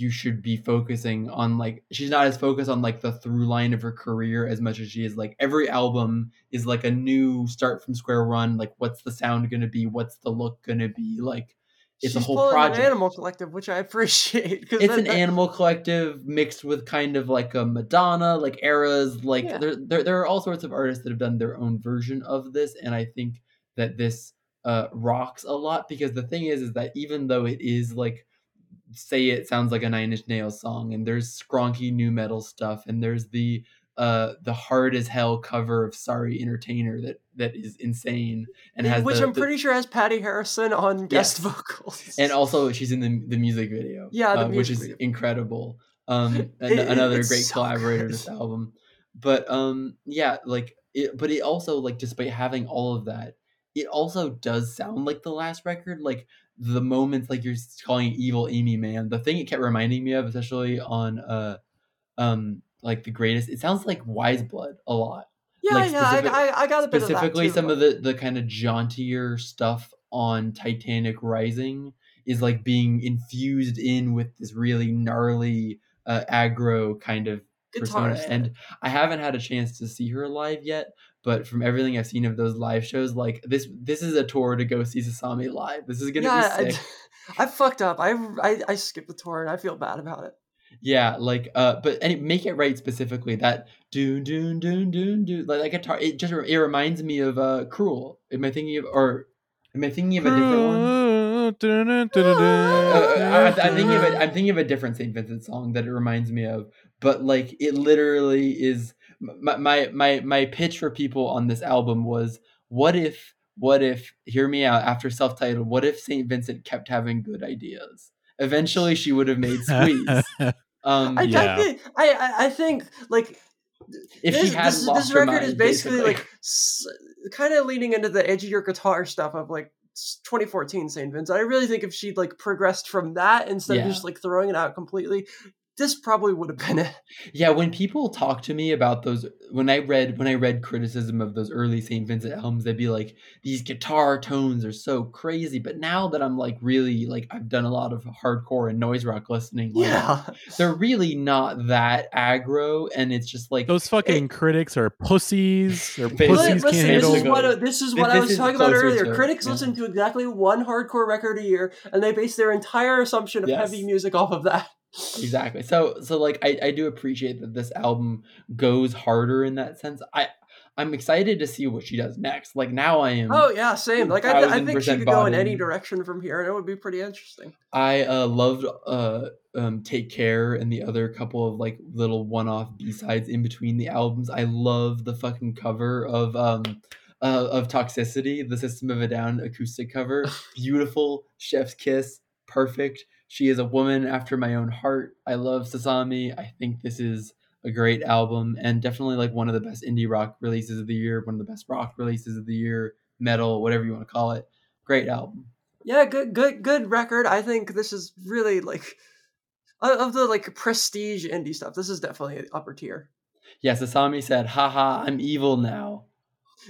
you should be focusing on like she's not as focused on like the through line of her career as much as she is like every album is like a new start from square one like what's the sound going to be what's the look going to be like it's She's a whole project An animal collective, which I appreciate. 'cause it's that- an that- animal collective mixed with kind of like a Madonna, like eras. Like Yeah. there, there, there are all sorts of artists that have done their own version of this, and I think that this uh, rocks a lot because the thing is, is that even though it is like, say it sounds like a Nine Inch Nails song, and there's scronky nu metal stuff, and there's the uh the hard as hell cover of Sorry Entertainer that that is insane and has which the- I'm the- pretty sure has Patty Harrison on guest Yes. (laughs) vocals. and also she's in the the music video. Yeah, uh, which is video. incredible. Um, (laughs) an- It- another great so collaborator good. this album. But um, yeah, like it. But it also like despite having all of that, it also does sound like the last record. Like the moments, like you're calling it "Evil Aimee Mann." The thing it kept reminding me of, especially on uh, um, like the greatest. It sounds like Weyes Blood a lot yeah, like, yeah, I, I, I got a bit specifically of that too. some of the the kind of jauntier stuff on Titanic Rising is like being infused in with this really gnarly uh, aggro kind of guitar persona. And I haven't had a chance to see her live yet, but from everything I've seen of those live shows, like this this is a tour to go see Sasami live. This is gonna yeah, be I, sick. I fucked up. I, I I skipped the tour and I feel bad about it. Yeah, like uh, but and make it right specifically that doon doon doon doon doon like that guitar. It just it reminds me of uh, Cruel. Am I thinking of or am I thinking of a different one? Uh, I, I'm thinking of a, I'm thinking of a different Saint Vincent song that it reminds me of, but like it literally is. My my my my pitch for people on this album was, what if what if hear me out after self titled. What if Saint Vincent kept having good ideas? Eventually, she would have made Squeeze. (laughs) Um, I, Yeah. I, think, I, I I think like if this, she had this, lost this her record mind, is basically, basically. like s- kind of leaning into the edge of your guitar stuff of like 2014 Saint Vincent. I really think if she'd like progressed from that instead Yeah. of just like throwing it out completely, this probably would have been it. Yeah, when people talk to me about those, when I read when I read criticism of those early Saint Vincent albums, they'd be like, "These guitar tones are so crazy." But now that I'm like really like I've done a lot of hardcore and noise rock listening, like, Yeah, they're really not that aggro, and it's just like Those fucking critics are pussies. (laughs) They're Basically. pussies Listen, can't this is what I- this is This- I was talking about earlier. to- Critics yeah. listen to exactly one hardcore record a year, and they base their entire assumption of Yes. heavy music off of that. Exactly. So so like I I do appreciate that this album goes harder in that sense. I I'm excited to see what she does next. Like now I am. Oh yeah, same. Like I, I think she 1000% could go in any direction from here, and it would be pretty interesting. I uh, loved uh, um, Take Care and the other couple of like little one off B sides in between the albums. I love the fucking cover of um, uh, of Toxicity, the System of a Down acoustic cover. (laughs) Beautiful, chef's kiss, perfect. She is a woman after my own heart. I love Sasami. I think this is a great album and definitely like one of the best indie rock releases of the year, one of the best rock releases of the year, metal, whatever you want to call it. Great album. Yeah, good, good, good record. I think this is really like of the like prestige indie stuff. This is definitely upper tier. Yeah, Sasami said, haha, I'm evil now.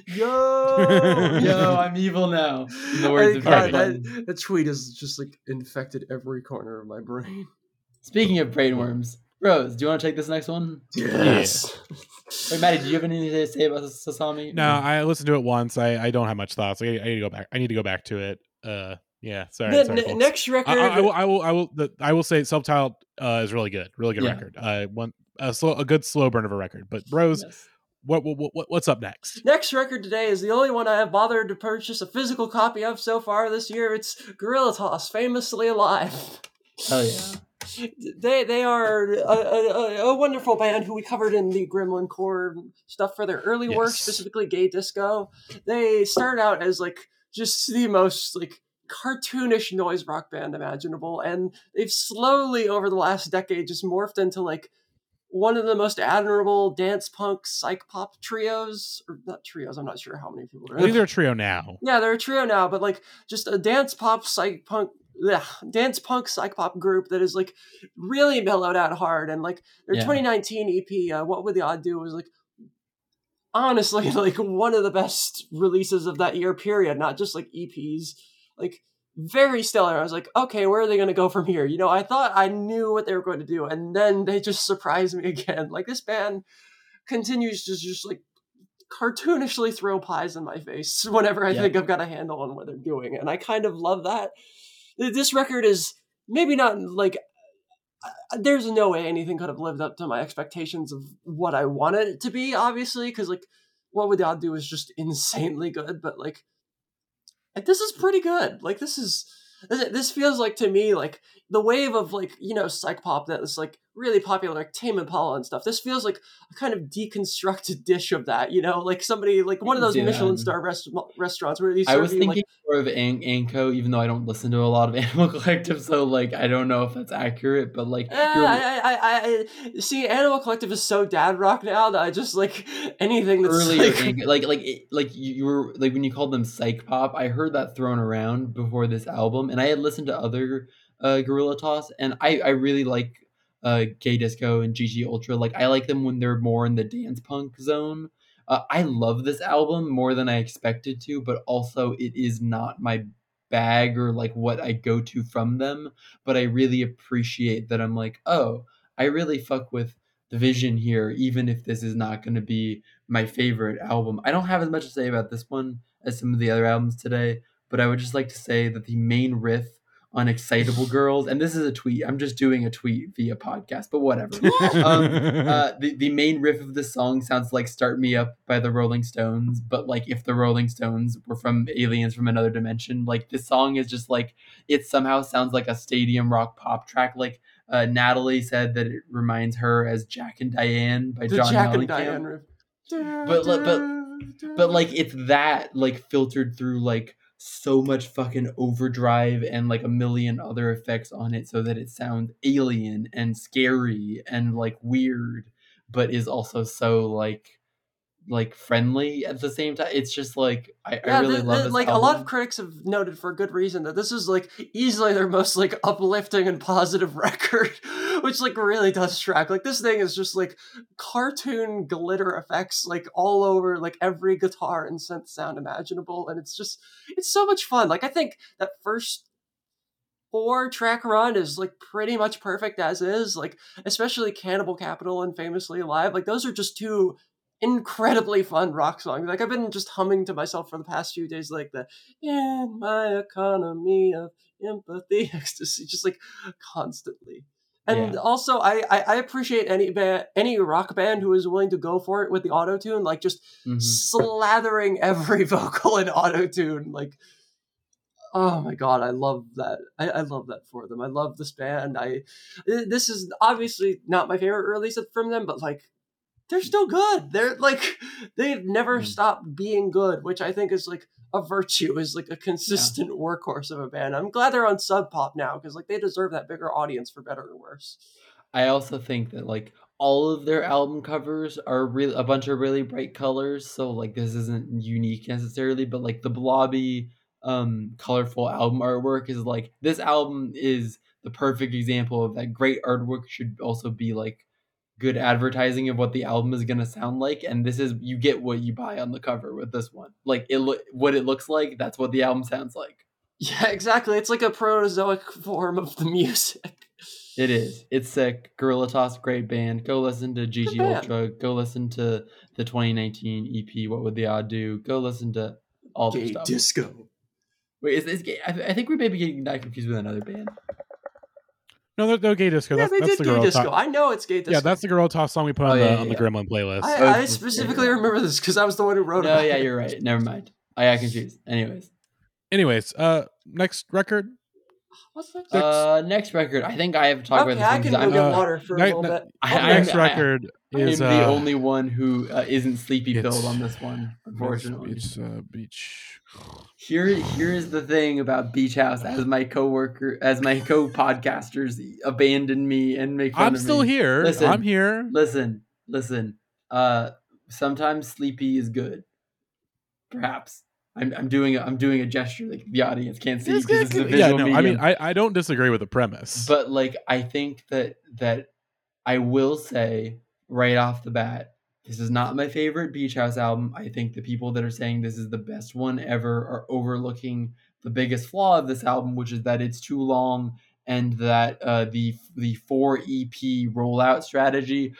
Yo, (laughs) Yo, (laughs) I'm evil now. In the words I- of God, that, that tweet has just like infected every corner of my brain. Speaking of brainworms, Rose, do you want to take this next one? Yes. Wait, Maddie, do you have anything to say about Sasami? No, I listened to it once. I, I don't have much thoughts. I, I need to go back. I need to go back to it. Uh, yeah. Sorry. Ne- sorry ne- folks. next record. I, I, I will. I will. I will. The, I will say, self-titled uh, is really good. Really good Yeah. record. Uh, one a slow, a good slow burn of a record. But Rose, Yes. What, what, what, what's up next? Next record today is the only one I have bothered to purchase a physical copy of so far this year. It's Guerilla Toss, famously alive. Oh yeah. (laughs) They they are a, a, a- a wonderful band who we covered in the Gremlin Core stuff for their early work, specifically gay disco. They started out as like just the most like cartoonish noise rock band imaginable, and they've slowly over the last decade just morphed into like one of the most admirable dance punk psych pop trios, or not trios. I'm not sure how many people. I think they're a trio now. Yeah, they're a trio now, but like just a dance pop psych punk yeah, dance punk psych pop group that is like really mellowed out hard and like their Yeah. 2019 EP uh, what would the odd do was like honestly (laughs) like one of the best releases of that year period not just like EPs like very stellar I was like okay where are they going to go from here you know I thought I knew what they were going to do and then they just surprised me (laughs) again like this band continues to just like cartoonishly throw pies in my face (laughs) whenever I Yeah. think I've got a handle on what they're doing. And I kind of love that. This record is maybe not like there's no way anything could have lived up to my expectations of what I wanted it to be, obviously, because like what would God do is just insanely good, but like like, this is pretty good. Like this is this this feels like to me like the wave of like you know psych pop that is like really popular like Tame Impala and stuff. This feels like a kind of deconstructed (laughs) dish of that, you know, like somebody like one of those that. Michelin star rest- restaurants where these I was you, thinking more of An- AnCo, even though I don't listen to a lot of (laughs) Animal Collective, so like I don't know if that's accurate, but like like, eh, I, I, I, I see Animal Collective is so dad rock now that I just like anything that's earlier like, AnCo- like like it- like you you were like when you called them psych pop, I heard that thrown around before this album, and I had listened to other uh, Guerilla Toss, and I I really like uh, Gay Disco and GG Ultra. Like I like them when they're more in the dance punk zone. Uh, I love this album more than I expected to, but also it is not my bag or like what I go to from them. But I really appreciate that I'm like, oh, I really fuck with the vision here, even if this is not going to be my favorite album. I don't have as much to say about this one as some of the other albums today, but I would just like to say that the main riff on Excitable (laughs) Girls, and this is a tweet, I'm just doing a tweet via podcast, but whatever. (laughs) um, uh, the, the main riff of the song sounds like Start Me Up by the Rolling Stones, but like if the Rolling Stones were from aliens from another dimension, like this song is just like, it somehow sounds like a stadium rock pop track. Like uh, Natalie said that it reminds her as Jack and Diane by the John Jack and Mellencamp Diane riff. But- but- but like it's that like filtered through like so much fucking overdrive and like a million other effects on it so that it sounds alien and scary and like weird but is also so like like friendly at the same time it's just like i, I really the- love the- like a lot of critics have noted for a good reason that this is like easily their most like uplifting and positive (laughs) record, which like really does track. Like this thing is just like cartoon glitter effects like all over like every guitar and synth sound imaginable, and it's just it's so much fun. Like I think that first four track run is like pretty much perfect as is. Like especially Cannibal Capital and Famously Alive. Like those are just two incredibly fun rock songs. Like I've been just humming to myself for the past few days, like the "In My Economy of Empathy, (laughs) Ecstasy," just like constantly. And Yeah. also, I, I I appreciate any band, any rock band who is willing to go for it with the auto tune, like just Mhm. slathering (laughs) every vocal in auto tune. Like, oh my god, I love that. I, I love that for them. I love this band. I this is obviously not my favorite release from them, but like they're still good. They're like they've never Mm. stopped being good, which I think is like a virtue, is like a consistent workhorse of a band. I'm glad they're on Sub Pop now because like they deserve that bigger audience for better or worse. I also think that like all of their album covers are really a bunch of really bright colors. So like this isn't unique necessarily, but like the blobby, um, colorful album artwork is like this album is the perfect example of that. Great artwork should also be like good advertising of what the album is gonna sound like, and this is you get what you buy on the cover with this one. Like it look what it looks like. That's what the album sounds like. Yeah, exactly. It's like a protozoic (laughs) form of the music. It is. It's sick. Guerilla Toss, great band. Go listen to GG. Ultra. Go listen to the 2019 EP. What would the odd do? Go listen to all Gay stuff. disco. Wait, is this? Gay? I, I think we may be getting that confused with another band. No, they're, they're gay disco. Yeah, that's they that's did the gay disco. talk. I know it's gay disco. Yeah, that's the girl toss song we put on Oh, the yeah, on the yeah. Gremlin playlist. I, Oh, I it's- specifically remember this because I was the one who wrote No, about yeah, you're right. Never mind. I got confused. Anyways, Anyways, uh, next record, What's next? Uh, next record. I think I have to talk okay, about this I one can 'cause go I'm, get Uh, water for a little ne- bit. I- I'll I- Next back. record I am is the uh, only one who uh, isn't sleepy it's- pilled on this one, unfortunately. It's, uh, beach. Here, here is the thing about Beach House. As my coworker, as my co-podcasters abandon me and make fun I'm of still me. here. Listen. I'm here. Listen, listen. Uh, sometimes sleepy is good. Perhaps I'm, I'm doing a, I'm doing a gesture like the audience can't see It's because this is a good. yeah, no, medium. I mean, I, I don't disagree with the premise. but like I think that that I will say right off the bat, this is not my favorite Beach House album. I think the people that are saying this is the best one ever are overlooking the biggest flaw of this album, which is that it's too long and that uh, the the four EP rollout strategy.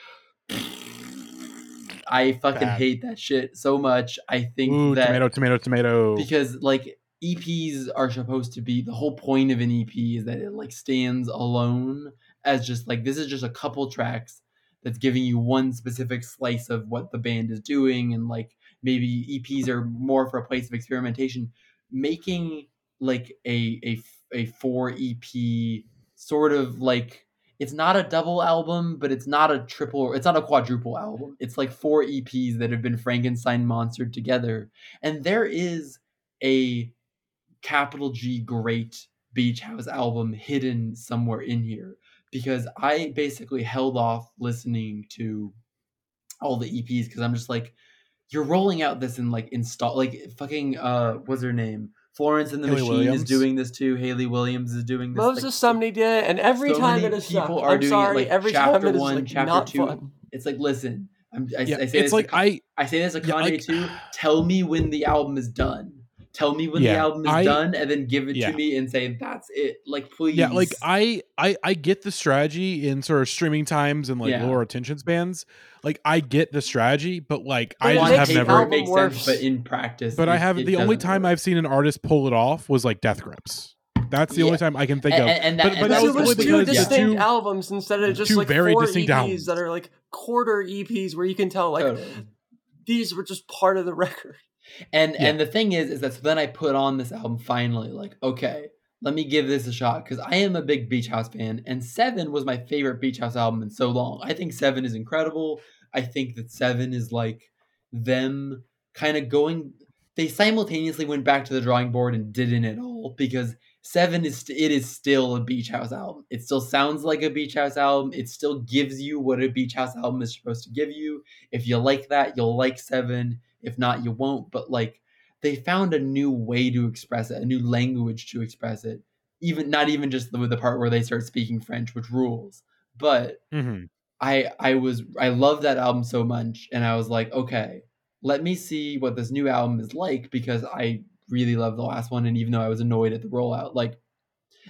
I fucking Bad. hate that shit so much. I think Ooh, that tomato, tomato, tomato. because like EPs are supposed to be the whole point of an EP is that it like stands alone as just like this is just a couple tracks that's giving you one specific slice of what the band is doing and like maybe EPs are more for a place of experimentation making like a a a 4 EP sort of like it's not a double album, but it's not a triple, it's not a quadruple album. It's like four EPs that have been Frankenstein monstered together. And there is a capital G great Beach House album hidden somewhere in here because I basically held off listening to all the EPs because I'm just like, you're rolling out this in like install, like fucking, uh, what's her name? Florence and the Haley Machine Williams? is doing this too. Hayley Williams is doing this. Moses like, Sumney did, and every so time many it is people sucked. are I'm doing it, like, every time chapter it is one, like chapter not two. fun. It's like, listen, I'm, I, yeah, I say it's this like to, I I say this to yeah, Kanye like- too. Tell me when the album is done. Tell me when the album is I- done, and then give it yeah. to me and say that's it. Like, please. yeah, like I I I get the strategy in sort of streaming times and like Yeah. lower attention spans. Like I get the strategy, but like But I just have makes the paper never. it makes sense, but in practice, But I have the only time work. I've seen an artist pull it off was like Death Grips. That's the Yeah. only time I can think And- of. and- and that- but and but that was it was two because yeah. distinct two albums instead of just two like very four distinct EPs albums. that are like quarter EPs where you can tell like Totally. these were just part of the record. And Yeah. and the thing is, is that so then I put on this album finally, like, okay, let me give this a shot because I am a big Beach House fan, and Seven was my favorite Beach House album in so long. I think Seven is incredible. I think that Seven is like them kind of going. They simultaneously went back to the drawing board and didn't at all because Seven is st- it is still a Beach House album. It still sounds like a Beach House album. It still gives you what a Beach House album is supposed to give you. If you like that, you'll like Seven. If not, you won't. But like they found a new way to express it, a new language to express it. Even not even just the, the part where they start speaking French, which rules. But Mhm. I I was I love that album so much, and I was like, okay, let me see what this new album is like because I really love the last one, and even though I was annoyed at the rollout, like,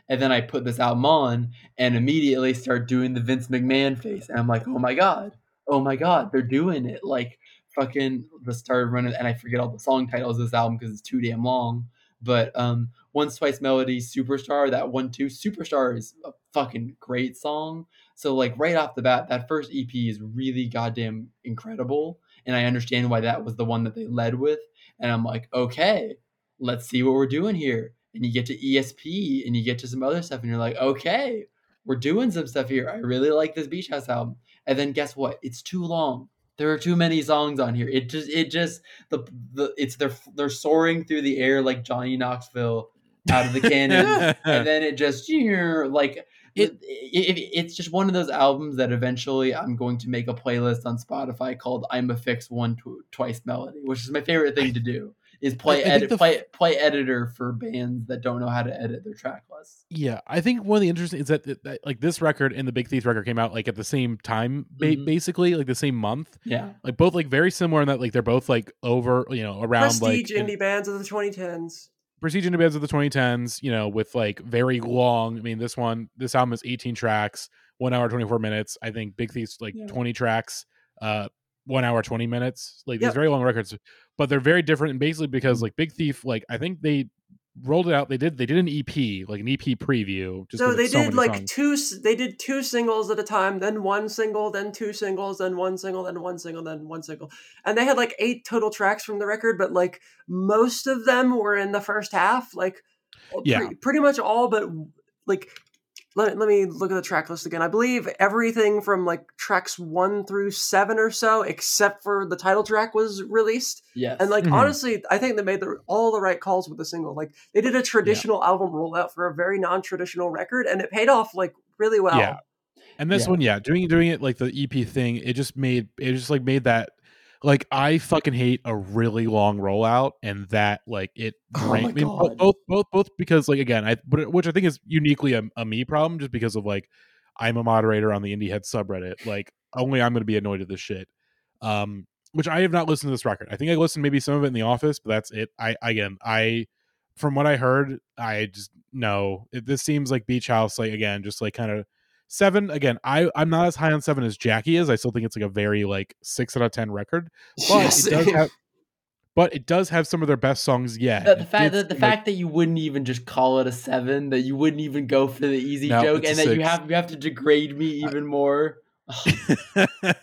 and then I put this album on and immediately start doing the Vince McMahon face, and I'm like, oh my god, oh my god, they're doing it, like fucking the start running, and I forget all the song titles of this album because it's too damn long, but um. Once Twice Melody, Superstar, that one two Superstar is a fucking great song. So like right off the bat, that first EP is really goddamn incredible, and I understand why that was the one that they led with. And I'm like, okay, let's see what we're doing here. And you get to ESP, and you get to some other stuff, and you're like, okay, we're doing some stuff here. I really like this Beach House album. And then guess what? It's too long. There are too many songs on here. It just, it just, the the it's they're they're soaring through the air like Johnny Knoxville out of the cannon (laughs) and then it just like it, it, it, it's just one of those albums that eventually I'm going to make a playlist on Spotify called "I'm a Fix One Tw- Twice Melody," which is my favorite thing to do. Is play I think edit the f- play play editor for bands that don't know how to edit their track lists. Yeah, I think one of the interesting is that, that, that, like this record and the Big Thief record came out like at the same time, ba- Mhm. basically like the same month. Yeah, Like both like very similar in that like they're both like over you know around Prestige like in- indie bands of the 2010s. prestige indie bands of the 2010s. You know, with like very long. I mean, this one this album is 18 tracks, one hour 24 minutes. I think Big Thief's like Yeah. 20 tracks, uh, one hour 20 minutes. Like Yep. these very long records, but they're very different. And basically because like Big Thief, like I think they rolled it out. They did they did an EP like an EP preview. Just So they did many like songs. two. They did two singles at a time, then one single, then two singles, then one single, then one single, then one single, and they had like eight total tracks from the record. But like most of them were in the first half. Like Yeah. pre- pretty much all but like let, let me look at the track list again. I believe everything from like tracks one through seven or so, except for the title track, was released. Yes. And like Mhm. honestly, I think they made the, all the right calls with the single. Like they did a traditional album rollout for a very non-traditional record, and it paid off like really well. Yeah. And this Yeah. one, yeah, doing doing it like the EP thing, it just made it just like made that like I fucking hate a really long rollout, and that like it. (laughs) Oh drained- I God. both both both because like again, I but which I think is uniquely a, a me problem, just because of like I'm a moderator on the Indie Head subreddit. Like only I'm going to be annoyed at this shit. Um, which I have not listened to this record. I think I listened maybe some of it in the office, but that's it. I again, I from what I heard, I just no. It, this seems like Beach House, like again, just like kind of seven. Again, I I'm not as high on seven as Jackie is. I still think it's like a very like six out of ten record, but Yes. it does (laughs) have. But it does have some of their best songs yet. the, the fact that the like- fact that you wouldn't even just call it a seven, that you wouldn't even go for the easy No, joke, and that you have you have to degrade me even more. (laughs) uh,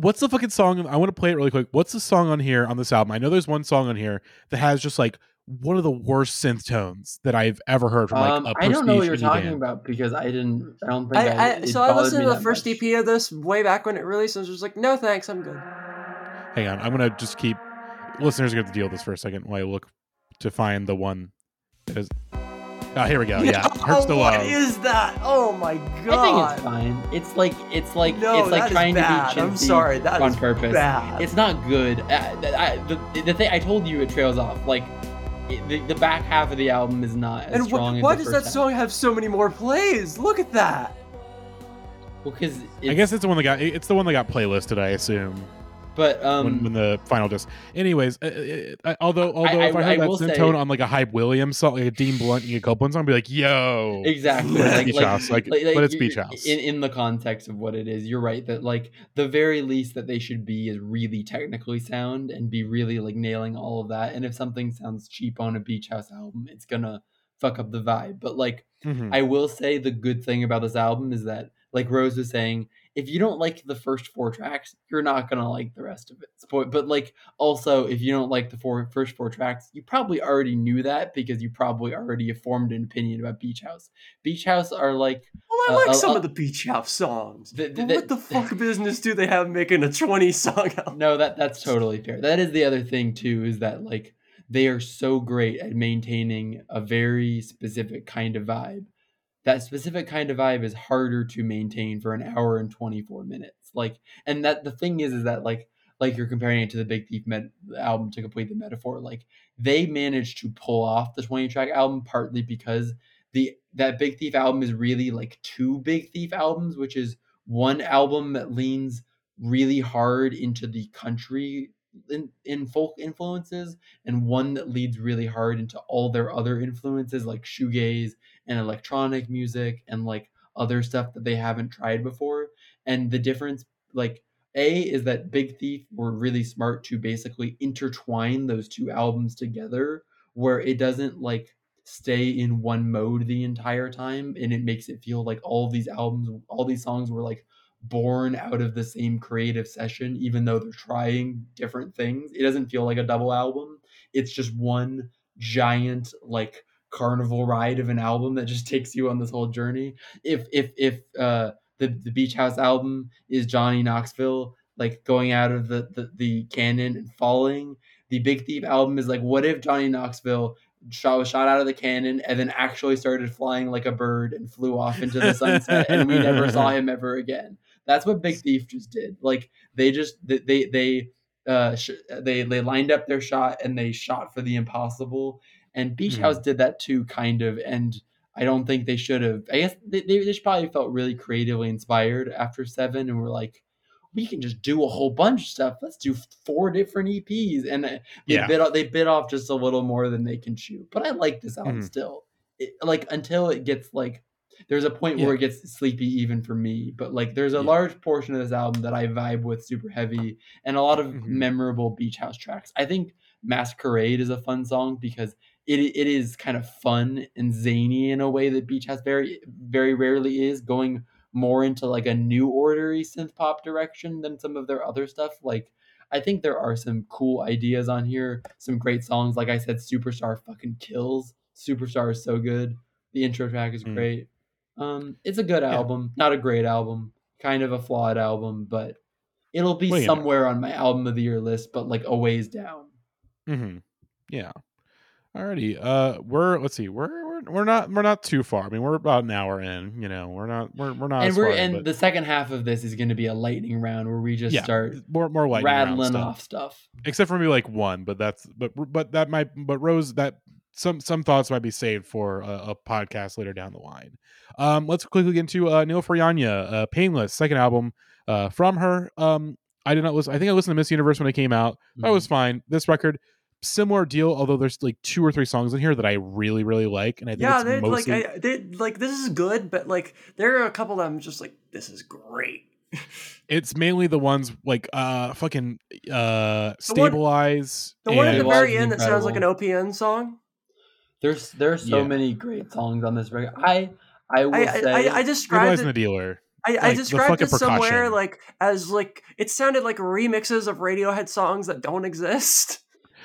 what's the fucking song? I want to play it really quick. What's the song on here on this album? I know there's one song on here that has just like one of the worst synth tones that I've ever heard from like um, a I don't know what prestige you're indie talking band. about because I didn't. I don't think I. I, I so I listened to the first much. EP of this way back when it released, and I was just like, no thanks, I'm good. Hang on, I'm gonna just keep listeners are gonna have to deal with this for a second while I look to find the one that is. Oh, here we go. (laughs) Yeah, hurts the to what love. is that? Oh my god! I think it's fine. It's like it's like no, it's like trying bad. to be chintzy I'm sorry, that on is purpose. bad. It's not good. Uh, I, the, the thing I told you, it trails off. Like it, the, the back half of the album is not as and strong wh- as why the does first that song have so many more plays? Look at that. Well, because I guess it's the one that got it's the one that got playlisted. I assume But um, when, when the final disc. Anyways, uh, uh, uh, although although I- if I I heard that will say- tone on like a Hype Williams song, like a Dean Blunt, Inga Copeland song, I'd be like, yo, exactly like, Beach like, House, like- like- but it's Beach House. in, in the context of what it is you're right that like the very least that they should be is really technically sound and be really like nailing all of that and if something sounds cheap on a beach house album it's gonna fuck up the vibe but like Mhm. I will say the good thing about this album is that, like Rose was saying, if you don't like the first four tracks, you're not gonna like the rest of it. But like, also, if you don't like the four first four tracks, you probably already knew that because you probably already formed an opinion about Beach House. Beach House are like, Well, I Uh, like uh, some uh, of the Beach House songs. The- the- what the (laughs) fuck business do they have making a 20 song album? no, that that's totally fair. That is the other thing too, is that like they are so great at maintaining a very specific kind of vibe. That specific kind of vibe is harder to maintain for an hour and 24 minutes. Like, and that the thing is, is that like, like you're comparing it to the Big Thief album to complete the metaphor. Like, they managed to pull off the 20 track album partly because the that Big Thief album is really like two Big Thief albums, which is one album that leans really hard into the country in, in folk influences and one that leads really hard into all their other influences like shoegaze and electronic music and like other stuff that they haven't tried before. And the difference like a is that big thief were really smart to basically intertwine those two albums together where it doesn't like stay in one mode the entire time and it makes it feel like all these albums all these songs were like born out of the same creative session even though they're trying different things. It doesn't feel like a double album. It's just one giant like carnival ride of an album that just takes you on this whole journey. If if if uh the, the beach house album is johnny knoxville like going out of the, the the cannon and falling the big thief album is like what if johnny knoxville shot was shot out of the cannon and then actually started flying like a bird and flew off into the sunset and we never saw him ever again? That's what big thief just did. Like they just they they, they uh sh- they they lined up their shot and they shot for the impossible and beach Mhm. house did that too kind of and i don't think they should have i guess they, they just probably felt really creatively inspired after seven and were like we can just do a whole bunch of stuff let's do four different eps and uh, they Yeah. bit off, they bit off just a little more than they can chew but i like this album Mhm. still it, like until it gets like there's a point where it gets sleepy even for me but like there's a Yeah. large portion of this album that i vibe with super heavy and a lot of Mhm. memorable beach house tracks i think masquerade is a fun song because it, it is kind of fun and zany in a way that beach house very very rarely is going more into like a new ordery synth pop direction than some of their other stuff like i think there are some cool ideas on here some great songs like i said superstar fucking kills superstar is so good the intro track is Mm. great Um, it's a good Yeah. album, not a great album, kind of a flawed album, but it'll be Well, somewhere on my album of the year list, but like a ways down. Mm-hmm. Yeah. Alrighty. Uh, we're let's see. We're, we're we're not we're not too far. I mean, we're about an hour in. You know, we're not we're we're not. and as we're far and but the second half of this is going to be a lightning round where we just yeah, start more more lightning rattling stuff. off stuff. except for maybe like one but that's but but that might but rose that some some thoughts might be saved for a, a podcast later down the line um let's quickly get into uh Nilüfer Yanya, uh painless second album uh from her um i did not listen i think i listened to miss universe when it came out that Mm-hmm. was fine this record similar deal although there's like two or three songs in here that i really really like and i think Yeah, it's they mostly like I, they like this is good, but like there are a couple that I'm just like this is great. (laughs) it's mainly the ones like uh fucking uh The one- stabilize The one at the very end that sounds like an. OPN song. There's there's so Yeah. many great songs on this record. I I will I say I, I, I described stabilize and the dealer I, I like, the described it somewhere percussion. like as like it sounded like remixes of Radiohead songs that don't exist.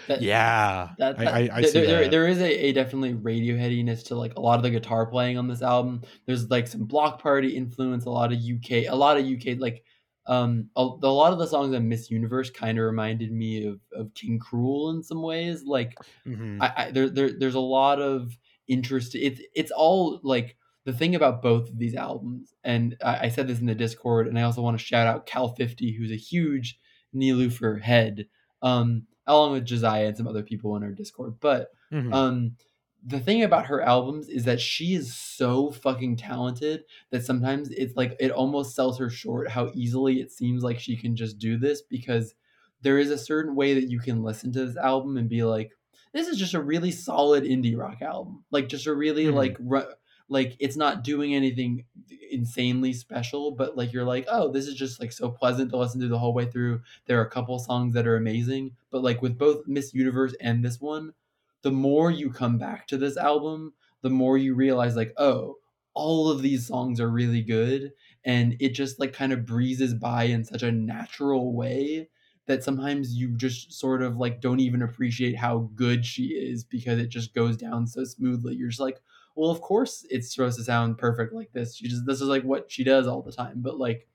That, yeah That, I, that- I, I there, see there, that. there is a, a definitely Radioheadiness to like a lot of the guitar playing on this album. There's like some Bloc Party influence, a lot of UK, a lot of UK like um a, a lot of the songs on Miss Universe kind of reminded me of of King Krule in some ways. Like Mhm. I, I there, there there's a lot of interest. It's it's all like the thing about both of these albums, and I, I said this in the Discord, and I also want to shout out Cal Fifty, who's a huge Nilüfer head, um, along with Josiah and some other people in our Discord. But Mhm. um, the thing about her albums is that she is so fucking talented that sometimes it's like it almost sells her short how easily it seems like she can just do this because there is a certain way that you can listen to this album and be like this is just a really solid indie rock album like just a really Mhm. like ru- like it's not doing anything insanely special but like you're like oh this is just like so pleasant to listen to the whole way through. There are a couple songs that are amazing. But like with both miss universe and this one the more you come back to this album the more you realize like oh all of these songs are really good. And it just like kind of breezes by in such a natural way that sometimes you just sort of like don't even appreciate how good she is because it just goes down so smoothly. You're just like well of course it's supposed to sound perfect like this. She just this is like what she does all the time but like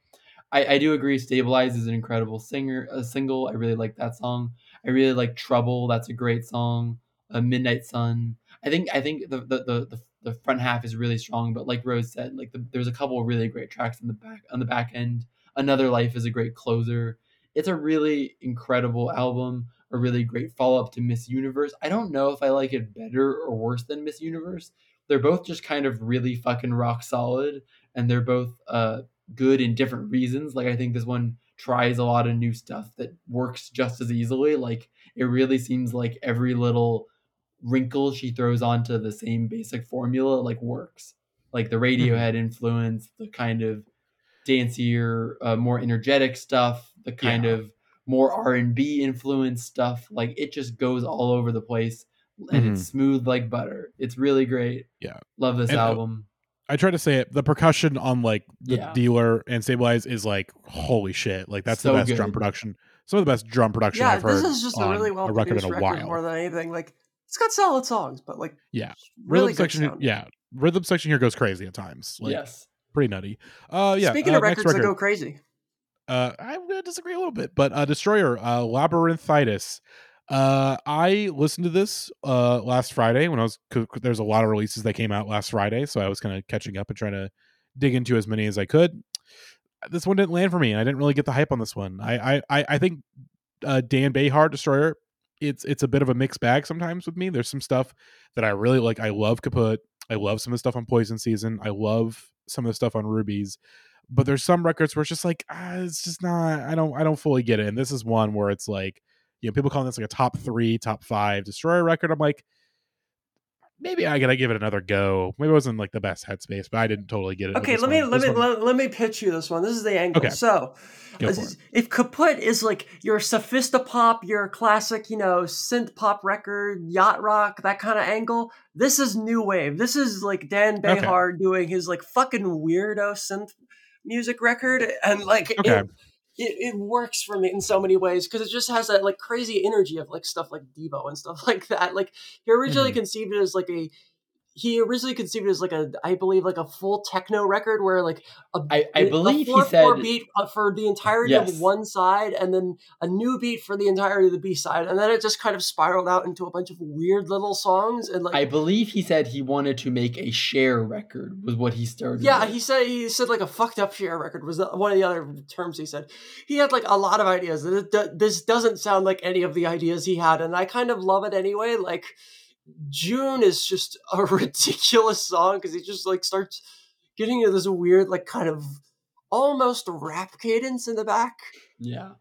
I, I do agree stabilize is an incredible singer a single. I really like that song. I really like trouble. That's a great song. A midnight sun. I think i think the the, the, the front half is really strong but like rose said like the, there's a couple of really great tracks on the back on the back end. Another life is a great closer. It's a really incredible album a really great follow-up to miss universe. I don't know if i like it better or worse than miss universe they're both just kind of really fucking rock solid and they're both uh good in different reasons. Like i think this one tries a lot of new stuff that works just as easily. Like it really seems like every little wrinkle she throws onto the same basic formula like works. Like the radiohead influence the kind of dancier uh, more energetic stuff the kind Yeah. of more r&b influence stuff like it just goes all over the place and it's smooth like butter it's really great Yeah. love this And, uh, album I try to say it. The percussion on like the Yeah. dealer and stabilize is like holy shit. Like that's So the best drum production. Some of the best drum production Yeah, I've heard. this is just a really well a record in a record while. more than anything. Like it's got solid songs, but like Yeah. really rhythm good section, sound. yeah, rhythm section here goes crazy at times. Like yes pretty nutty. Uh, yeah. Speaking uh, of next records that go crazy, Uh, I'm gonna disagree a little bit, but uh, Destroyer, uh, Labyrinthitis. Uh, I listened to this uh last Friday when I was. There's a lot of releases that came out last Friday, so I was kind of catching up and trying to dig into as many as I could. This one didn't land for me, and I didn't really get the hype on this one. I I I, think uh, Dan Bejar Destroyer. It's it's a bit of a mixed bag sometimes with me. There's some stuff that I really like. I love Kaputt. I love some of the stuff on Poison Season. I love some of the stuff on Rubies but there's some records where it's just like ah, it's just not i don't i don't fully get it and this is one where it's like you know people calling this like a top three top five destroyer record i'm like maybe i gotta give it another go maybe it wasn't like the best headspace but i didn't totally get it okay, let me one. let me let, let me pitch you this one. This is the angle. Okay. So, Go this for is- if Kaputt is like your sophistopop, your classic, you know, synth pop record, yacht rock, that kind of angle, this is new wave. This is like Dan Okay. Bejar doing his like fucking weirdo synth music record, and like Okay. it, it it works for me in so many ways because it just has that like crazy energy of like stuff like Devo and stuff (laughs) like that. Like he originally Mhm. conceived it as like a he originally conceived it as like a I believe like a full techno record where like a I, I believe he 4/4 said beat uh, for the entirety Yes. of one side and then a new beat for the entirety of the B side and then it just kind of spiraled out into a bunch of weird little songs and like I believe he said he wanted to make a share record was what he started. Yeah, with. he said he said like a fucked up share record was one of the other terms he said. He had like a lot of ideas. and it do- This doesn't sound like any of the ideas he had, and I kind of love it anyway. Like June is just a (laughs) ridiculous song because he just like starts getting into this weird like kind of almost rap cadence in the back yeah.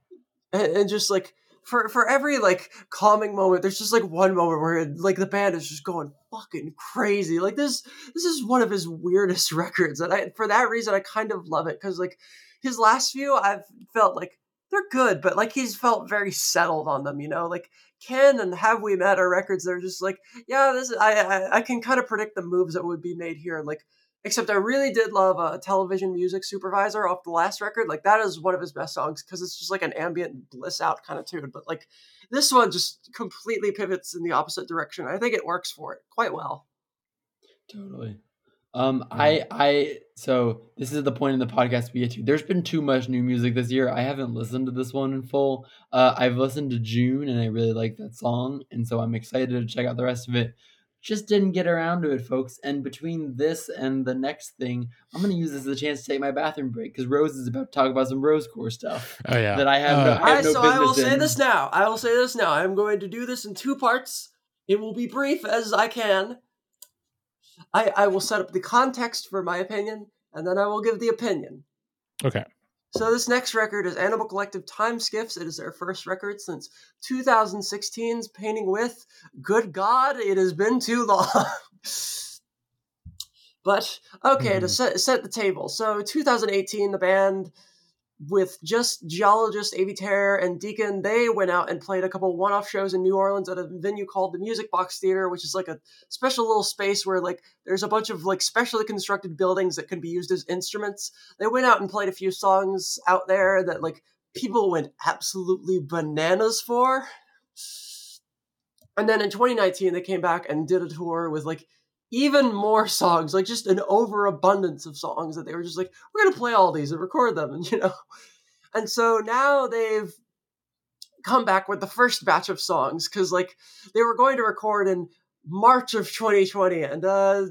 and, and just like for for every like calming moment there's just like one moment where like the band is just going fucking crazy like this this is one of his weirdest (laughs) records and i for that reason i kind of love it because like his last few i've felt like they're good but like he's felt very settled on them you know like ken and have we met are records they're just like yeah this I, I i can kind of predict the moves that would be made here like Except I really did love uh, Television Music Supervisor off the last record. Like that is one of his best songs because it's just like an ambient bliss out kind of tune. But like this one just completely pivots in the opposite direction. I think it works for it quite well. Totally. Um, I, I, so this is the point in the podcast we get to. There's been too much new music this year. I haven't listened to this one in full. Uh, I've listened to June and I really like that song, and so I'm excited to check out the rest of it. Just didn't get around to it, folks. And between this and the next thing, I'm gonna use this as a chance to take my bathroom break because Rose is about to talk about some Rose core stuff Oh yeah. that I have. no, Uh, I have Alright, no so I will business say this now. I will say this now. I'm going to do this in two parts. It will be brief as I can. I, I will set up the context for my opinion, and then I will give the opinion. Okay. So this next record is Animal Collective Time Skiffs. It is their first record since 2016's Painting With. Good God, it has been too long. (laughs) but okay, to Mhm. set, set the table. So 2018, the band with just geologist Avey Tare and Deakin, they went out and played a couple one-off shows in New Orleans at a venue called the Music Box Theater, which is like a special little space where like there's a bunch of like specially constructed buildings that can be used as instruments. They went out and played a few songs out there that like people went absolutely bananas for. And then in 2019, they came back and did a tour with like even more songs, like just an overabundance of songs that they were just like, we're gonna play all these and record them, and (laughs) you know. And so now they've come back with the first batch of songs because like they were going to record in March of 2020, and uh,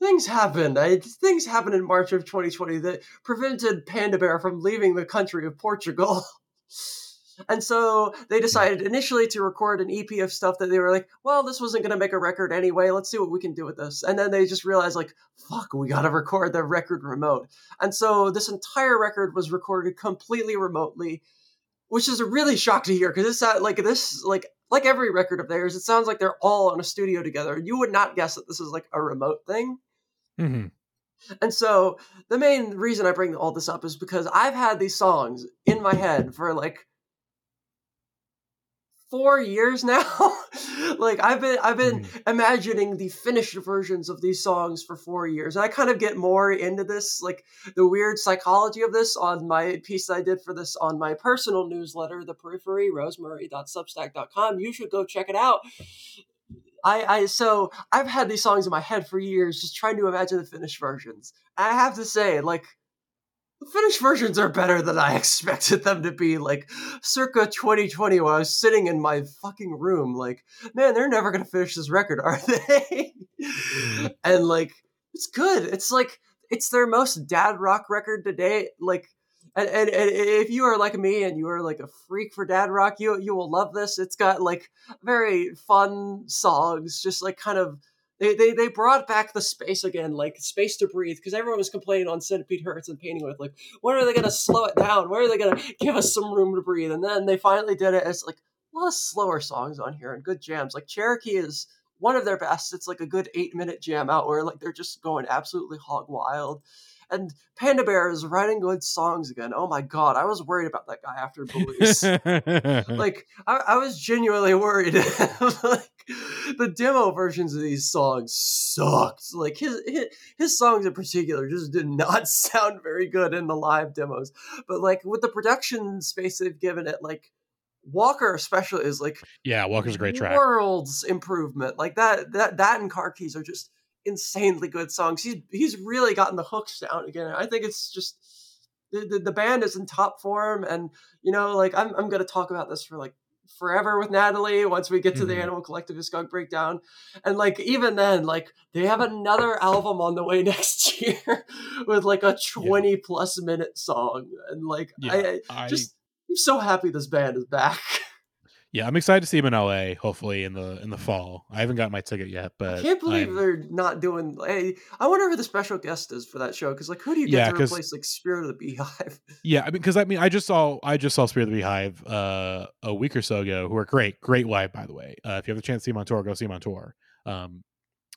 things happened. I, things happened in March of 2020 that prevented Panda Bear from leaving the country of Portugal. (laughs) And so they decided initially to record an EP of stuff that they were like, well, this wasn't going to make a record anyway. Let's see what we can do with this. And then they just realized, like, fuck, we got to record the record remote. And so this entire record was recorded completely remotely, which is a really shock to hear because it's not like this, like, like every record of theirs, it sounds like they're all in a studio together. You would not guess that this is like a remote thing. hmm And so the main reason I bring all this up is because I've had these songs in my head for like four years now. (laughs) like I've been I've been mm. imagining the finished versions of these songs for four years. And I kind of get more into this, like the weird psychology of this on my piece that I did for this on my personal newsletter, the periphery, rosemary.substack.com. You should go check it out. I, I so I've had these songs in my head for years, just trying to imagine the finished versions. I have to say, like, the finished versions are better than I (laughs) expected them to be. Like, circa 2020, when I was sitting in my fucking room, like, man, they're never gonna finish this record, (laughs) are they? and like, it's good. It's like it's their most dad rock record to date. Like, and, and, and if you are like me and you are like a freak for dad rock, you you will love this. It's got like very fun songs, just like kind of they they, they brought back the space again, like space to breathe, because everyone was complaining on Centipede Hz and painting with like, when are they gonna slow it down? When are they gonna give us some room to breathe? And then they finally did it. It's like a lot of slower songs on here and good jams. Like Cherokee is one of their best. It's like a good eight minute jam out where like they're just going absolutely hog wild. And Panda Bear is writing good songs again. Oh my god, I was worried about that guy after Belize. (laughs) like I, I was genuinely worried. (laughs) like the demo versions of these songs sucked. Like his, his his songs in particular just did not (laughs) sound very good in the live demos. But like with the production space they've given it, like Walker especially is like yeah, Walker's a great track. worlds improvement. Like that that that and Car Keys are just insanely good songs. He's he's really gotten the hooks down again. I think it's just the, the, the band is in top form, and you know, like I'm I'm gonna talk about this for like forever with Natalie once we get to the Mhm. Animal Collective Skunk Breakdown. And like even then, like they have another album on the way (laughs) next year with like a 20 plus minute song. And like Yeah, I, I I just I'm so happy this band is back. (laughs) yeah, I'm excited to see him in LA. Hopefully in the in the fall. I haven't got my ticket yet, but I can't believe I'm- they're not doing. I, I wonder who the special guest is for that show because like who do you Yeah, get to 'cause- replace like Spirit of the Beehive? (laughs) Yeah, I mean, because I mean, I just saw I just saw Spirit of the Beehive uh, a week or so ago, who are great, great live, by the way. Uh, if you have the chance to see them on tour, go see them on tour. Um,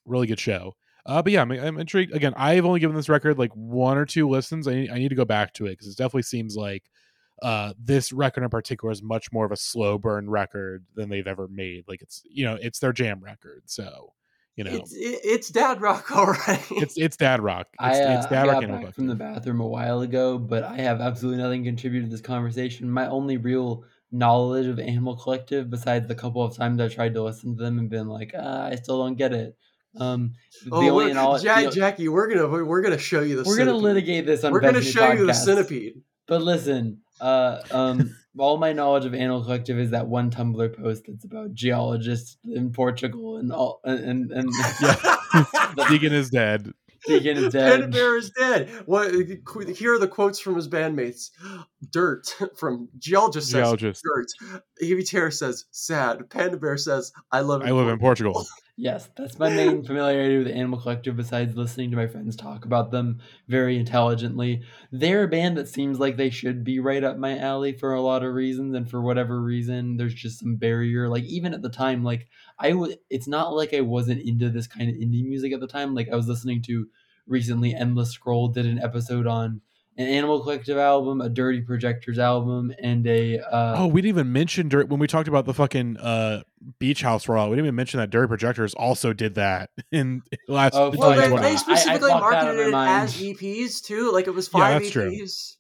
really good show. Uh, but yeah, I'm, I'm intrigued. Again, I've only given this record like one or two listens. I need, I need to go back to it because it definitely seems like uh, this record in particular is much more of a slow burn record than they've ever made. Like it's you know it's their jam record, so you know It's it's dad rock (laughs) already. it's it's dad rock. It's, I, uh, it's I dad rock. got Animal back from the bathroom a while ago, but I have absolutely nothing to contribute to this conversation. My only real knowledge of Animal Collective, besides the couple of times I tried to listen to them and been like, ah, I still don't get it. Um, the oh, only we're- knowledge, Jack, the- Jackie, we're gonna we're gonna show you the. we're gonna litigate this on We're gonna Best New show you the centipede. But listen, uh, um, all my knowledge of Animal Collective is that one Tumblr post that's about geologists in Portugal and all, and and, and (laughs) (laughs) Deakin is dead. Deakin is dead. Panda. Bear is dead. What? Here are the quotes from his bandmates. Dirt (laughs) from geologist says Geologist. dirt. Avey Tare says sad. Panda Bear says I love. I live in Portugal. Yes, that's my main familiarity with Animal Collective besides listening to my friends talk about them very intelligently. They're a band that seems like they should be right up my alley for a lot of reasons and for whatever reason there's just some barrier like even at the time like I would it's not like I wasn't into this kind of indie music at the time like I was listening to recently Endless Scroll did an episode on an Animal Collective album, a Dirty Projectors album and a uh Oh, we didn't even mention Dirt when we talked about the fucking uh, beach house rollout. We didn't even mention that Dirty Projectors also did that (laughs) in last. Oh, Well, they, 2020. they I- I specifically blocked that out marketed it mind. as EPs too. Like it was Yeah, five that's true. EPs.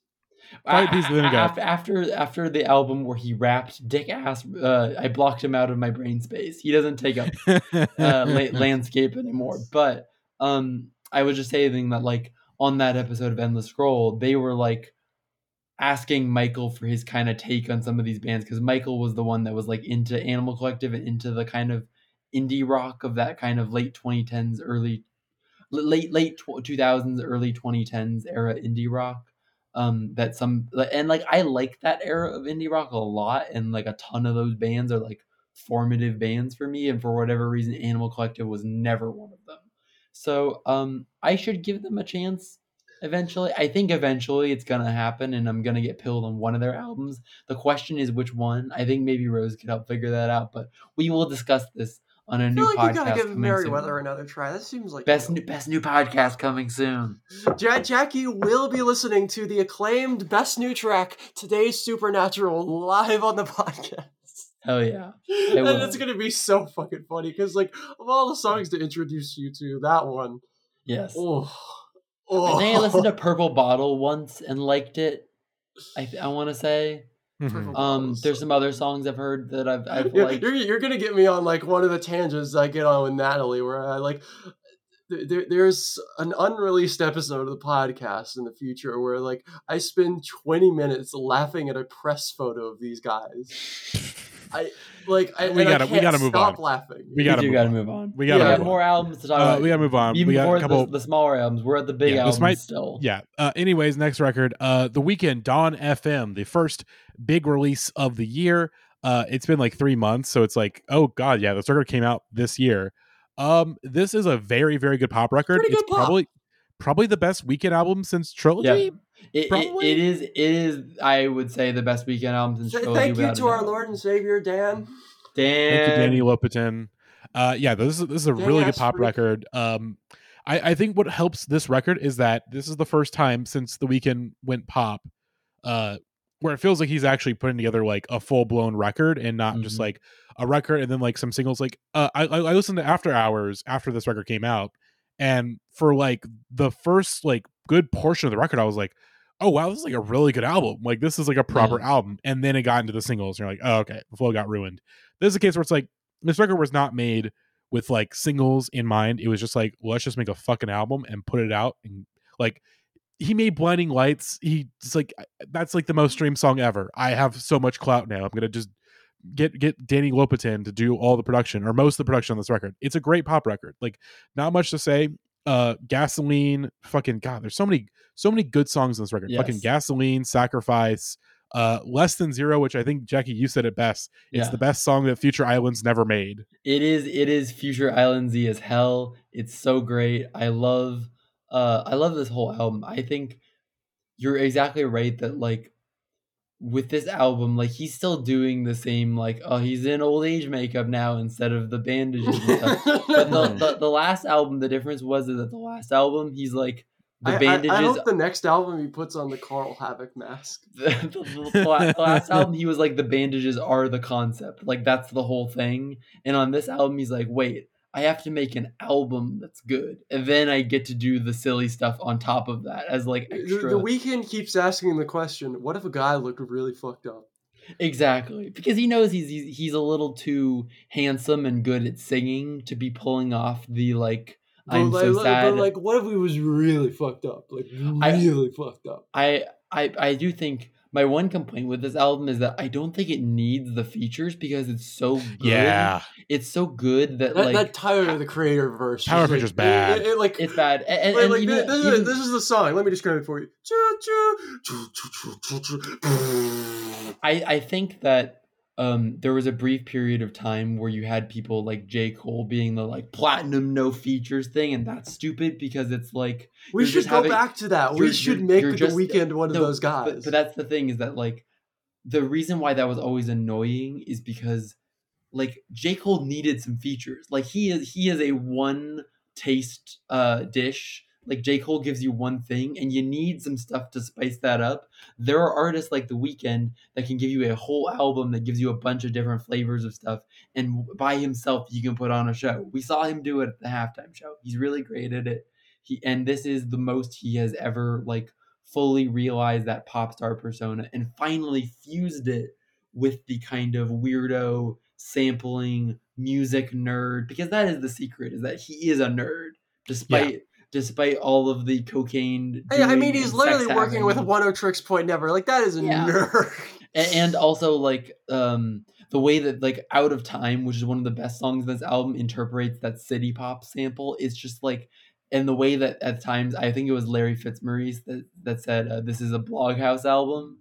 Five pieces of vinegar. after, after after the album where he rapped dick ass uh, i blocked him out of my brain space he doesn't take up (laughs) uh, la- landscape anymore but um i was just saying that like on that episode of endless scroll they were like asking michael for his kind of take on some of these bands because michael was the one that was like into animal collective and into the kind of indie rock of that kind of late 2010s early late late 2000s early 2010s era indie rock. Um that some and like i like that era of indie rock a lot and like a ton of those bands are like formative bands for me and for whatever reason animal collective was never one of them so um i should give them a chance eventually i think eventually it's gonna happen and i'm gonna get pilled on one of their albums the question is which one i think maybe rose could help figure that out but we will discuss this on a I new like podcast you gotta give soon. another try. That seems like best new, best new podcast coming soon Ja- Jackie will be listening to the acclaimed best new track, Today's Supernatural, live on the (laughs) podcast. Hell yeah (laughs) and it's gonna be so fucking funny because, like, of all the songs to introduce you to, that one, yes oh, I oh. think I listened to Purple Bottle once and liked it. I th- I want to say. Mhm. Um, there's some other songs I've heard that I've I've You're, liked. you're, you're gonna get me on like one of the tangents I get on with Natalie, where I like there, there- there's an unreleased episode of the podcast in the future where like I spend 20 minutes laughing at a press photo of these guys. (laughs) I like I, We gotta- we can't gotta move stop on. laughing. We We gotta do move gotta on. move on. We gotta We move have on. more albums to talk Uh, about. we gotta move on. Even we got before a couple. the, the smaller albums, we're at the big Yeah, albums might- still. yeah. Uh, anyways, next record, uh, the Weeknd Dawn FM, the first big release of the year. Uh, it's been like three months, so it's like, oh god, yeah, this record came out this year. Um, this is a very, very good pop record. Pretty it's good pop. probably probably the best Weeknd album since Trilogy. Yeah. It, it, it is it is I would say the best Weeknd album since Th- Trilogy. Thank you to our doubt. Lord and Savior Dan. Dan. Thank you, Danny Lopatin. Uh, yeah, this is this is a Danny really good pop for record. Um, I, I think what helps this record is that this is the first time since the Weeknd went pop, uh, where it feels like he's actually putting together like a full blown record and not just Mhm. like a record and then like some singles. Like, uh, I I I listened to After Hours after this record came out, and for like the first like good portion of the record, I was like. Oh wow, this is like a really good album. Like this is like a proper album, and then it got into the singles. And you're like, oh okay, the flow got ruined. This is a case where it's like this record was not made with like singles in mind. It was just like, well, let's just make a fucking album and put it out. And like, he made Blinding Lights. He just like that's like the most streamed song ever. I have so much clout now. I'm gonna just get get Danny Lopatin to do all the production or most of the production on this record. It's a great pop record. Like, not much to say. Uh, gasoline, fucking god. There's so many so many good songs on this record. Fucking gasoline, sacrifice. Uh, less than zero, which I think Jackie, you said it best. It's Yeah. the best song that Future Islands never made. It is it is Future Islandsy as hell. It's so great. I love uh I love this whole album. I think you're exactly right that like with this album, like he's still doing the same like oh he's in old age makeup now instead of the bandages and stuff. (laughs) But the, (laughs) the, the last album, the difference was that the last album, he's like the I, I- bandages I, hope the next album he puts on the Carl Havoc mask. (laughs) the, the- the la- the last album he was like the bandages are the concept like that's the whole thing and on this album he's like wait i have to make an album that's good and then i get to do the silly stuff on top of that as like The, extra the Weeknd keeps asking the question: What if a guy looked really fucked up? exactly because he knows he's, he's he's a little too handsome and good at singing to be pulling off the like But i'm like, so sad But like, what if he was really fucked up? Like I- really fucked up. I, I I do think my one complaint with this album is that I don't think it needs the features because it's so good. Yeah. it's so good that, That, like that Tyler the Creator verse. Tyler was like- Feature's bad. It, it, like it's bad. And, and, Like, and like, even- this, is, even- this is the song. Let me describe it for you. I I think that um there was a brief period of time where you had people like J Cole being the like platinum no features thing, and that's stupid because it's like We should go having- back to that. We should you're- make you're the just- Weeknd one of those guys. But, but that's the thing is that like the reason why that was always annoying is because like J. Cole needed some features. Like he is he is a one taste uh dish. Like J. Cole gives you one thing and you need some stuff to spice that up. There are artists like The Weeknd that can give you a whole album that gives you a bunch of different flavors of stuff and by himself you can put on a show. We saw him do it at the halftime show. He's really great at it. He and this is the most he has ever like fully realized that pop star persona and finally fused it with the kind of weirdo sampling music nerd because that is the secret is that he is a nerd despite despite all of the cocaine Hey, I mean, he's literally working with. Oneohtrix Point Never. Like that is a Yeah. nerd. And also like um the way that like out of time which is one of the best songs in this album interprets that city pop sample is just like and the way that at times i think it was larry fitzmaurice that that said uh, this is a bloghouse album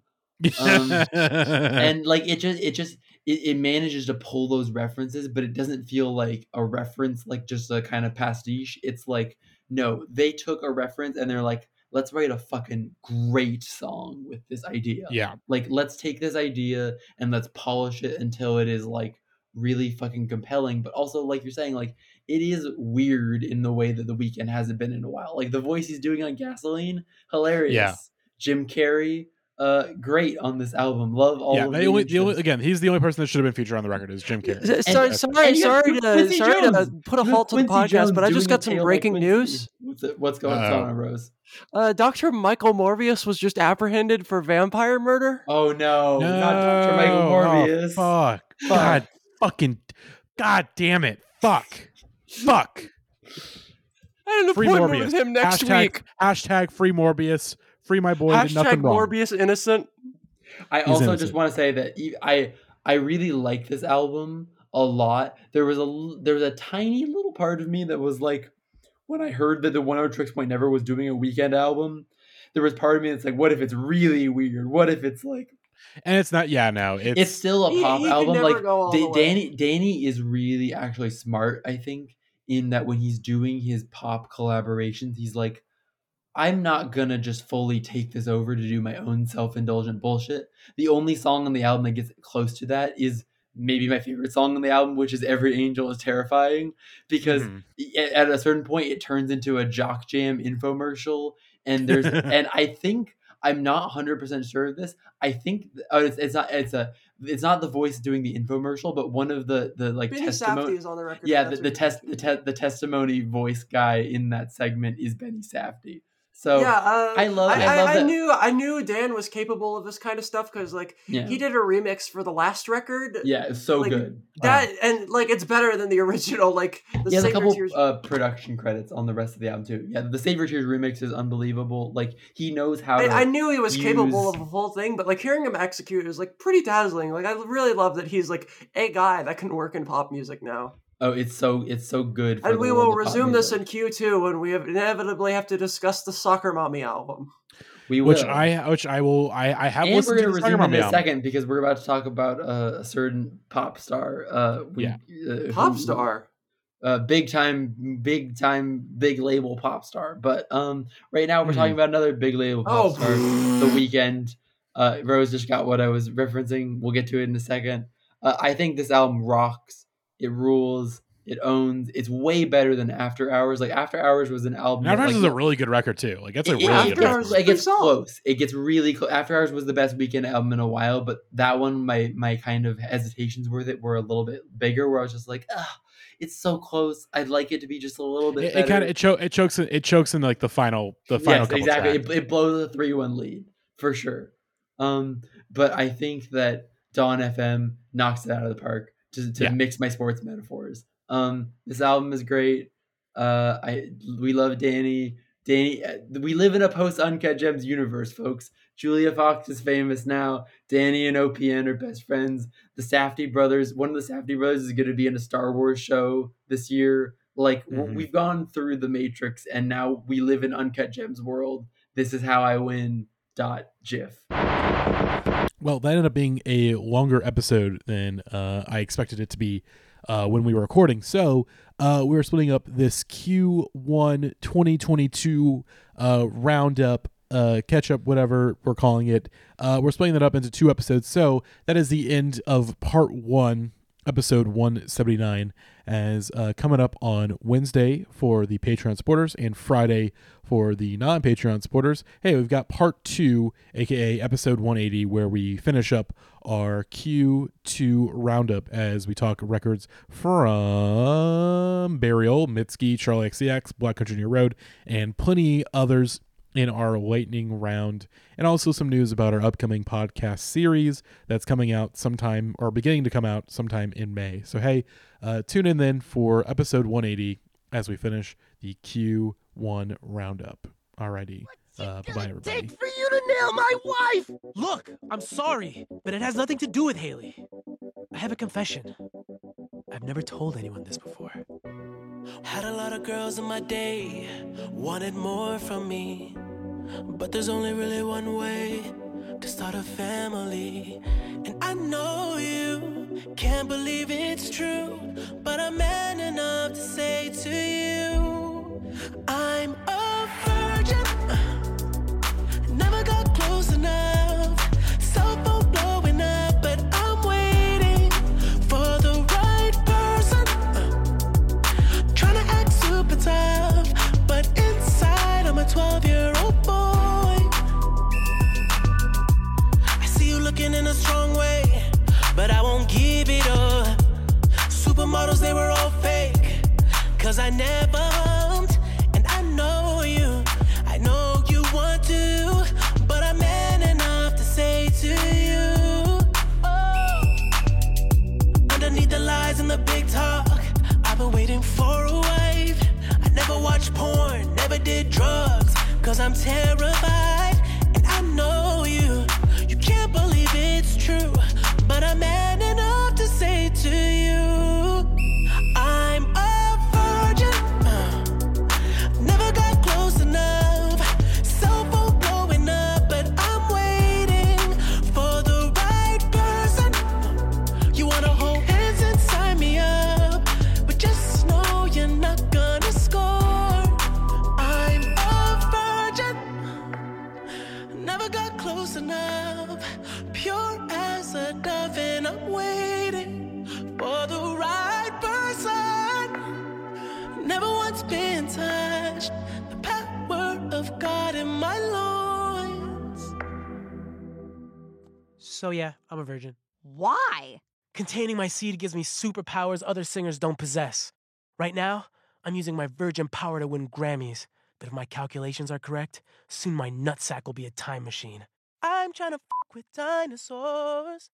Um, (laughs) and like it just it just it, it manages to pull those references but it doesn't feel like a reference like just a kind of pastiche it's like no they took a reference and they're like let's write a fucking great song with this idea yeah. like let's take this idea and let's polish it until it is like really fucking compelling but also like you're saying like it is weird in the way that the Weeknd hasn't been in a while like the voice he's doing on gasoline hilarious Yeah. jim carrey uh great on this album love all yeah. of The the, only, the only, again, he's the only person that should have been featured on the record is Jim Carrey. S- Sorry, and- sorry, and sorry to Quincy sorry to put a halt to the podcast, Jones but I just got some tail like breaking news. what's, it, what's going Uh-oh. on rose Uh, Dr. Michael Morbius was just apprehended for vampire murder. oh no, not dr michael No. morbius Oh, fuck. God fucking. God damn it. Fuck. Fuck. I had an Free appointment Morbius. with him next hashtag, week. Hashtag free Morbius. Free my boy. Hashtag nothing wrong. Morbius innocent. I He's also innocent. just want to say that I I really like this album a lot. There was a l- there was a tiny little part of me that was like when I heard that the Oneohtrix Point Never was doing a Weeknd album. There was part of me that's like, what if it's really weird? What if it's like And it's not, yeah, no. It's, it's, still a pop he could album? Like go all Da- the way. Danny Danny is really actually smart. I think in that when he's doing his pop collaborations, he's like, I'm not gonna just fully take this over to do my own self indulgent bullshit. The only song on the album that gets close to that is maybe my favorite song on the album, which is Every Angel is Terrifying, because Mhm. at a certain point it turns into a jock jam infomercial and there's (laughs) and i think i'm not 100% sure of this i think oh, it's, it's not it's a it's not the voice doing the infomercial but one of the the like Benny testimony is on the record. yeah the, the test the, te- the testimony voice guy in that segment is benny safdie So yeah, uh, I love- I, I love I, that- knew I knew Dan was capable of this kind of stuff because like yeah, he did a remix for the last record. yeah, it's so like, good. That and like it's better than the (laughs) original. Like the He has a Save Your couple Tears. uh, production credits on the rest of the album too. Yeah, the Save Your Tears remix is unbelievable. Like he knows how to. I, I knew he was capable of the whole thing, but like hearing him execute is like pretty dazzling. Like I really love that he's like a guy that can work in pop music now. Oh, it's so it's so good. For And we will resume this in Q2 when we have inevitably have to discuss the Soccer Mommy album. we will. which I which I will I I have and we're going to to the Soccer resume in a album. second because we're about to talk about uh, a certain pop star. Uh, we, Yeah. uh, Pop who- star. uh, big time, big time, big label pop star. But um, right now we're Mhm. talking about another big label pop Oh, star, The Weeknd. Uh, Rose just got what I was referencing. We'll get to it in a second. Uh, I think this album rocks. It rules. It owns. It's way better than After Hours. Like After Hours was an album. After Hours like, is a really good record too. Like that's a it- really it, good it After record. Hours gets, it gets close. It gets really close. After Hours was the best Weeknd album in a while, but that one, my my kind of hesitations with it were a little bit bigger. Where I was just like, ah, it's so close. I'd like it to be just a little bit. It, it kind of it, cho- it chokes in, it chokes in like the final the final yes, exactly. It, it blows a three one lead for sure. Um, but I think that Dawn FM knocks it out of the park to to Yeah. mix my sports metaphors. Um, this album is great. Uh, I we love Danny. Danny, uh, we live in a post Uncut Gems universe, folks. Julia Fox is famous now. Danny and OPN are best friends. The Safdie brothers, one of the Safdie brothers, is going to be in a Star Wars show this year. Like Mhm. we've gone through the Matrix, and now we live in Uncut Gems world. This is how I win. Dot GIF. Well, that ended up being a longer episode than uh, I expected it to be uh, when we were recording. So uh, we were splitting up this Q1 2022 uh, roundup, uh, catch up, whatever we're calling it. Uh, we're splitting that up into two episodes. So that is the end of part one, episode 179, as uh, coming up on Wednesday for the Patreon supporters and Friday for the non Patreon supporters. Hey, we've got part two, aka episode 180, where we finish up our Q2 roundup as we talk records from Burial, Mitski, Charli XCX, Black Country New Road, and plenty others in our lightning round, and also some news about our upcoming podcast series that's coming out sometime or beginning to come out sometime in May. So, hey, uh, tune in then for episode 180 as we finish the Q1 roundup. Alrighty. Uh, bye bye, everybody. Take for you to nail my wife! Look, I'm sorry, but it has nothing to do with Haley. I have a confession. I've never told anyone this before. Had a lot of girls in my day, wanted more from me. But there's only really one way to start a family. And I know you can't believe it's true, but I'm man enough to say to you, I'm a cause I never humped, and I know you. I know you want to, but I'm man enough to say to you. Oh. Underneath the lies and the big talk, I've been waiting for a wife. I never watched porn, never did drugs, cause I'm terrified. So, yeah, I'm a virgin. Why? Containing my seed gives me superpowers other singers don't possess. Right now, I'm using my virgin power to win Grammys, But if my calculations are correct, soon my nutsack will be a time machine. I'm trying to fuck with dinosaurs.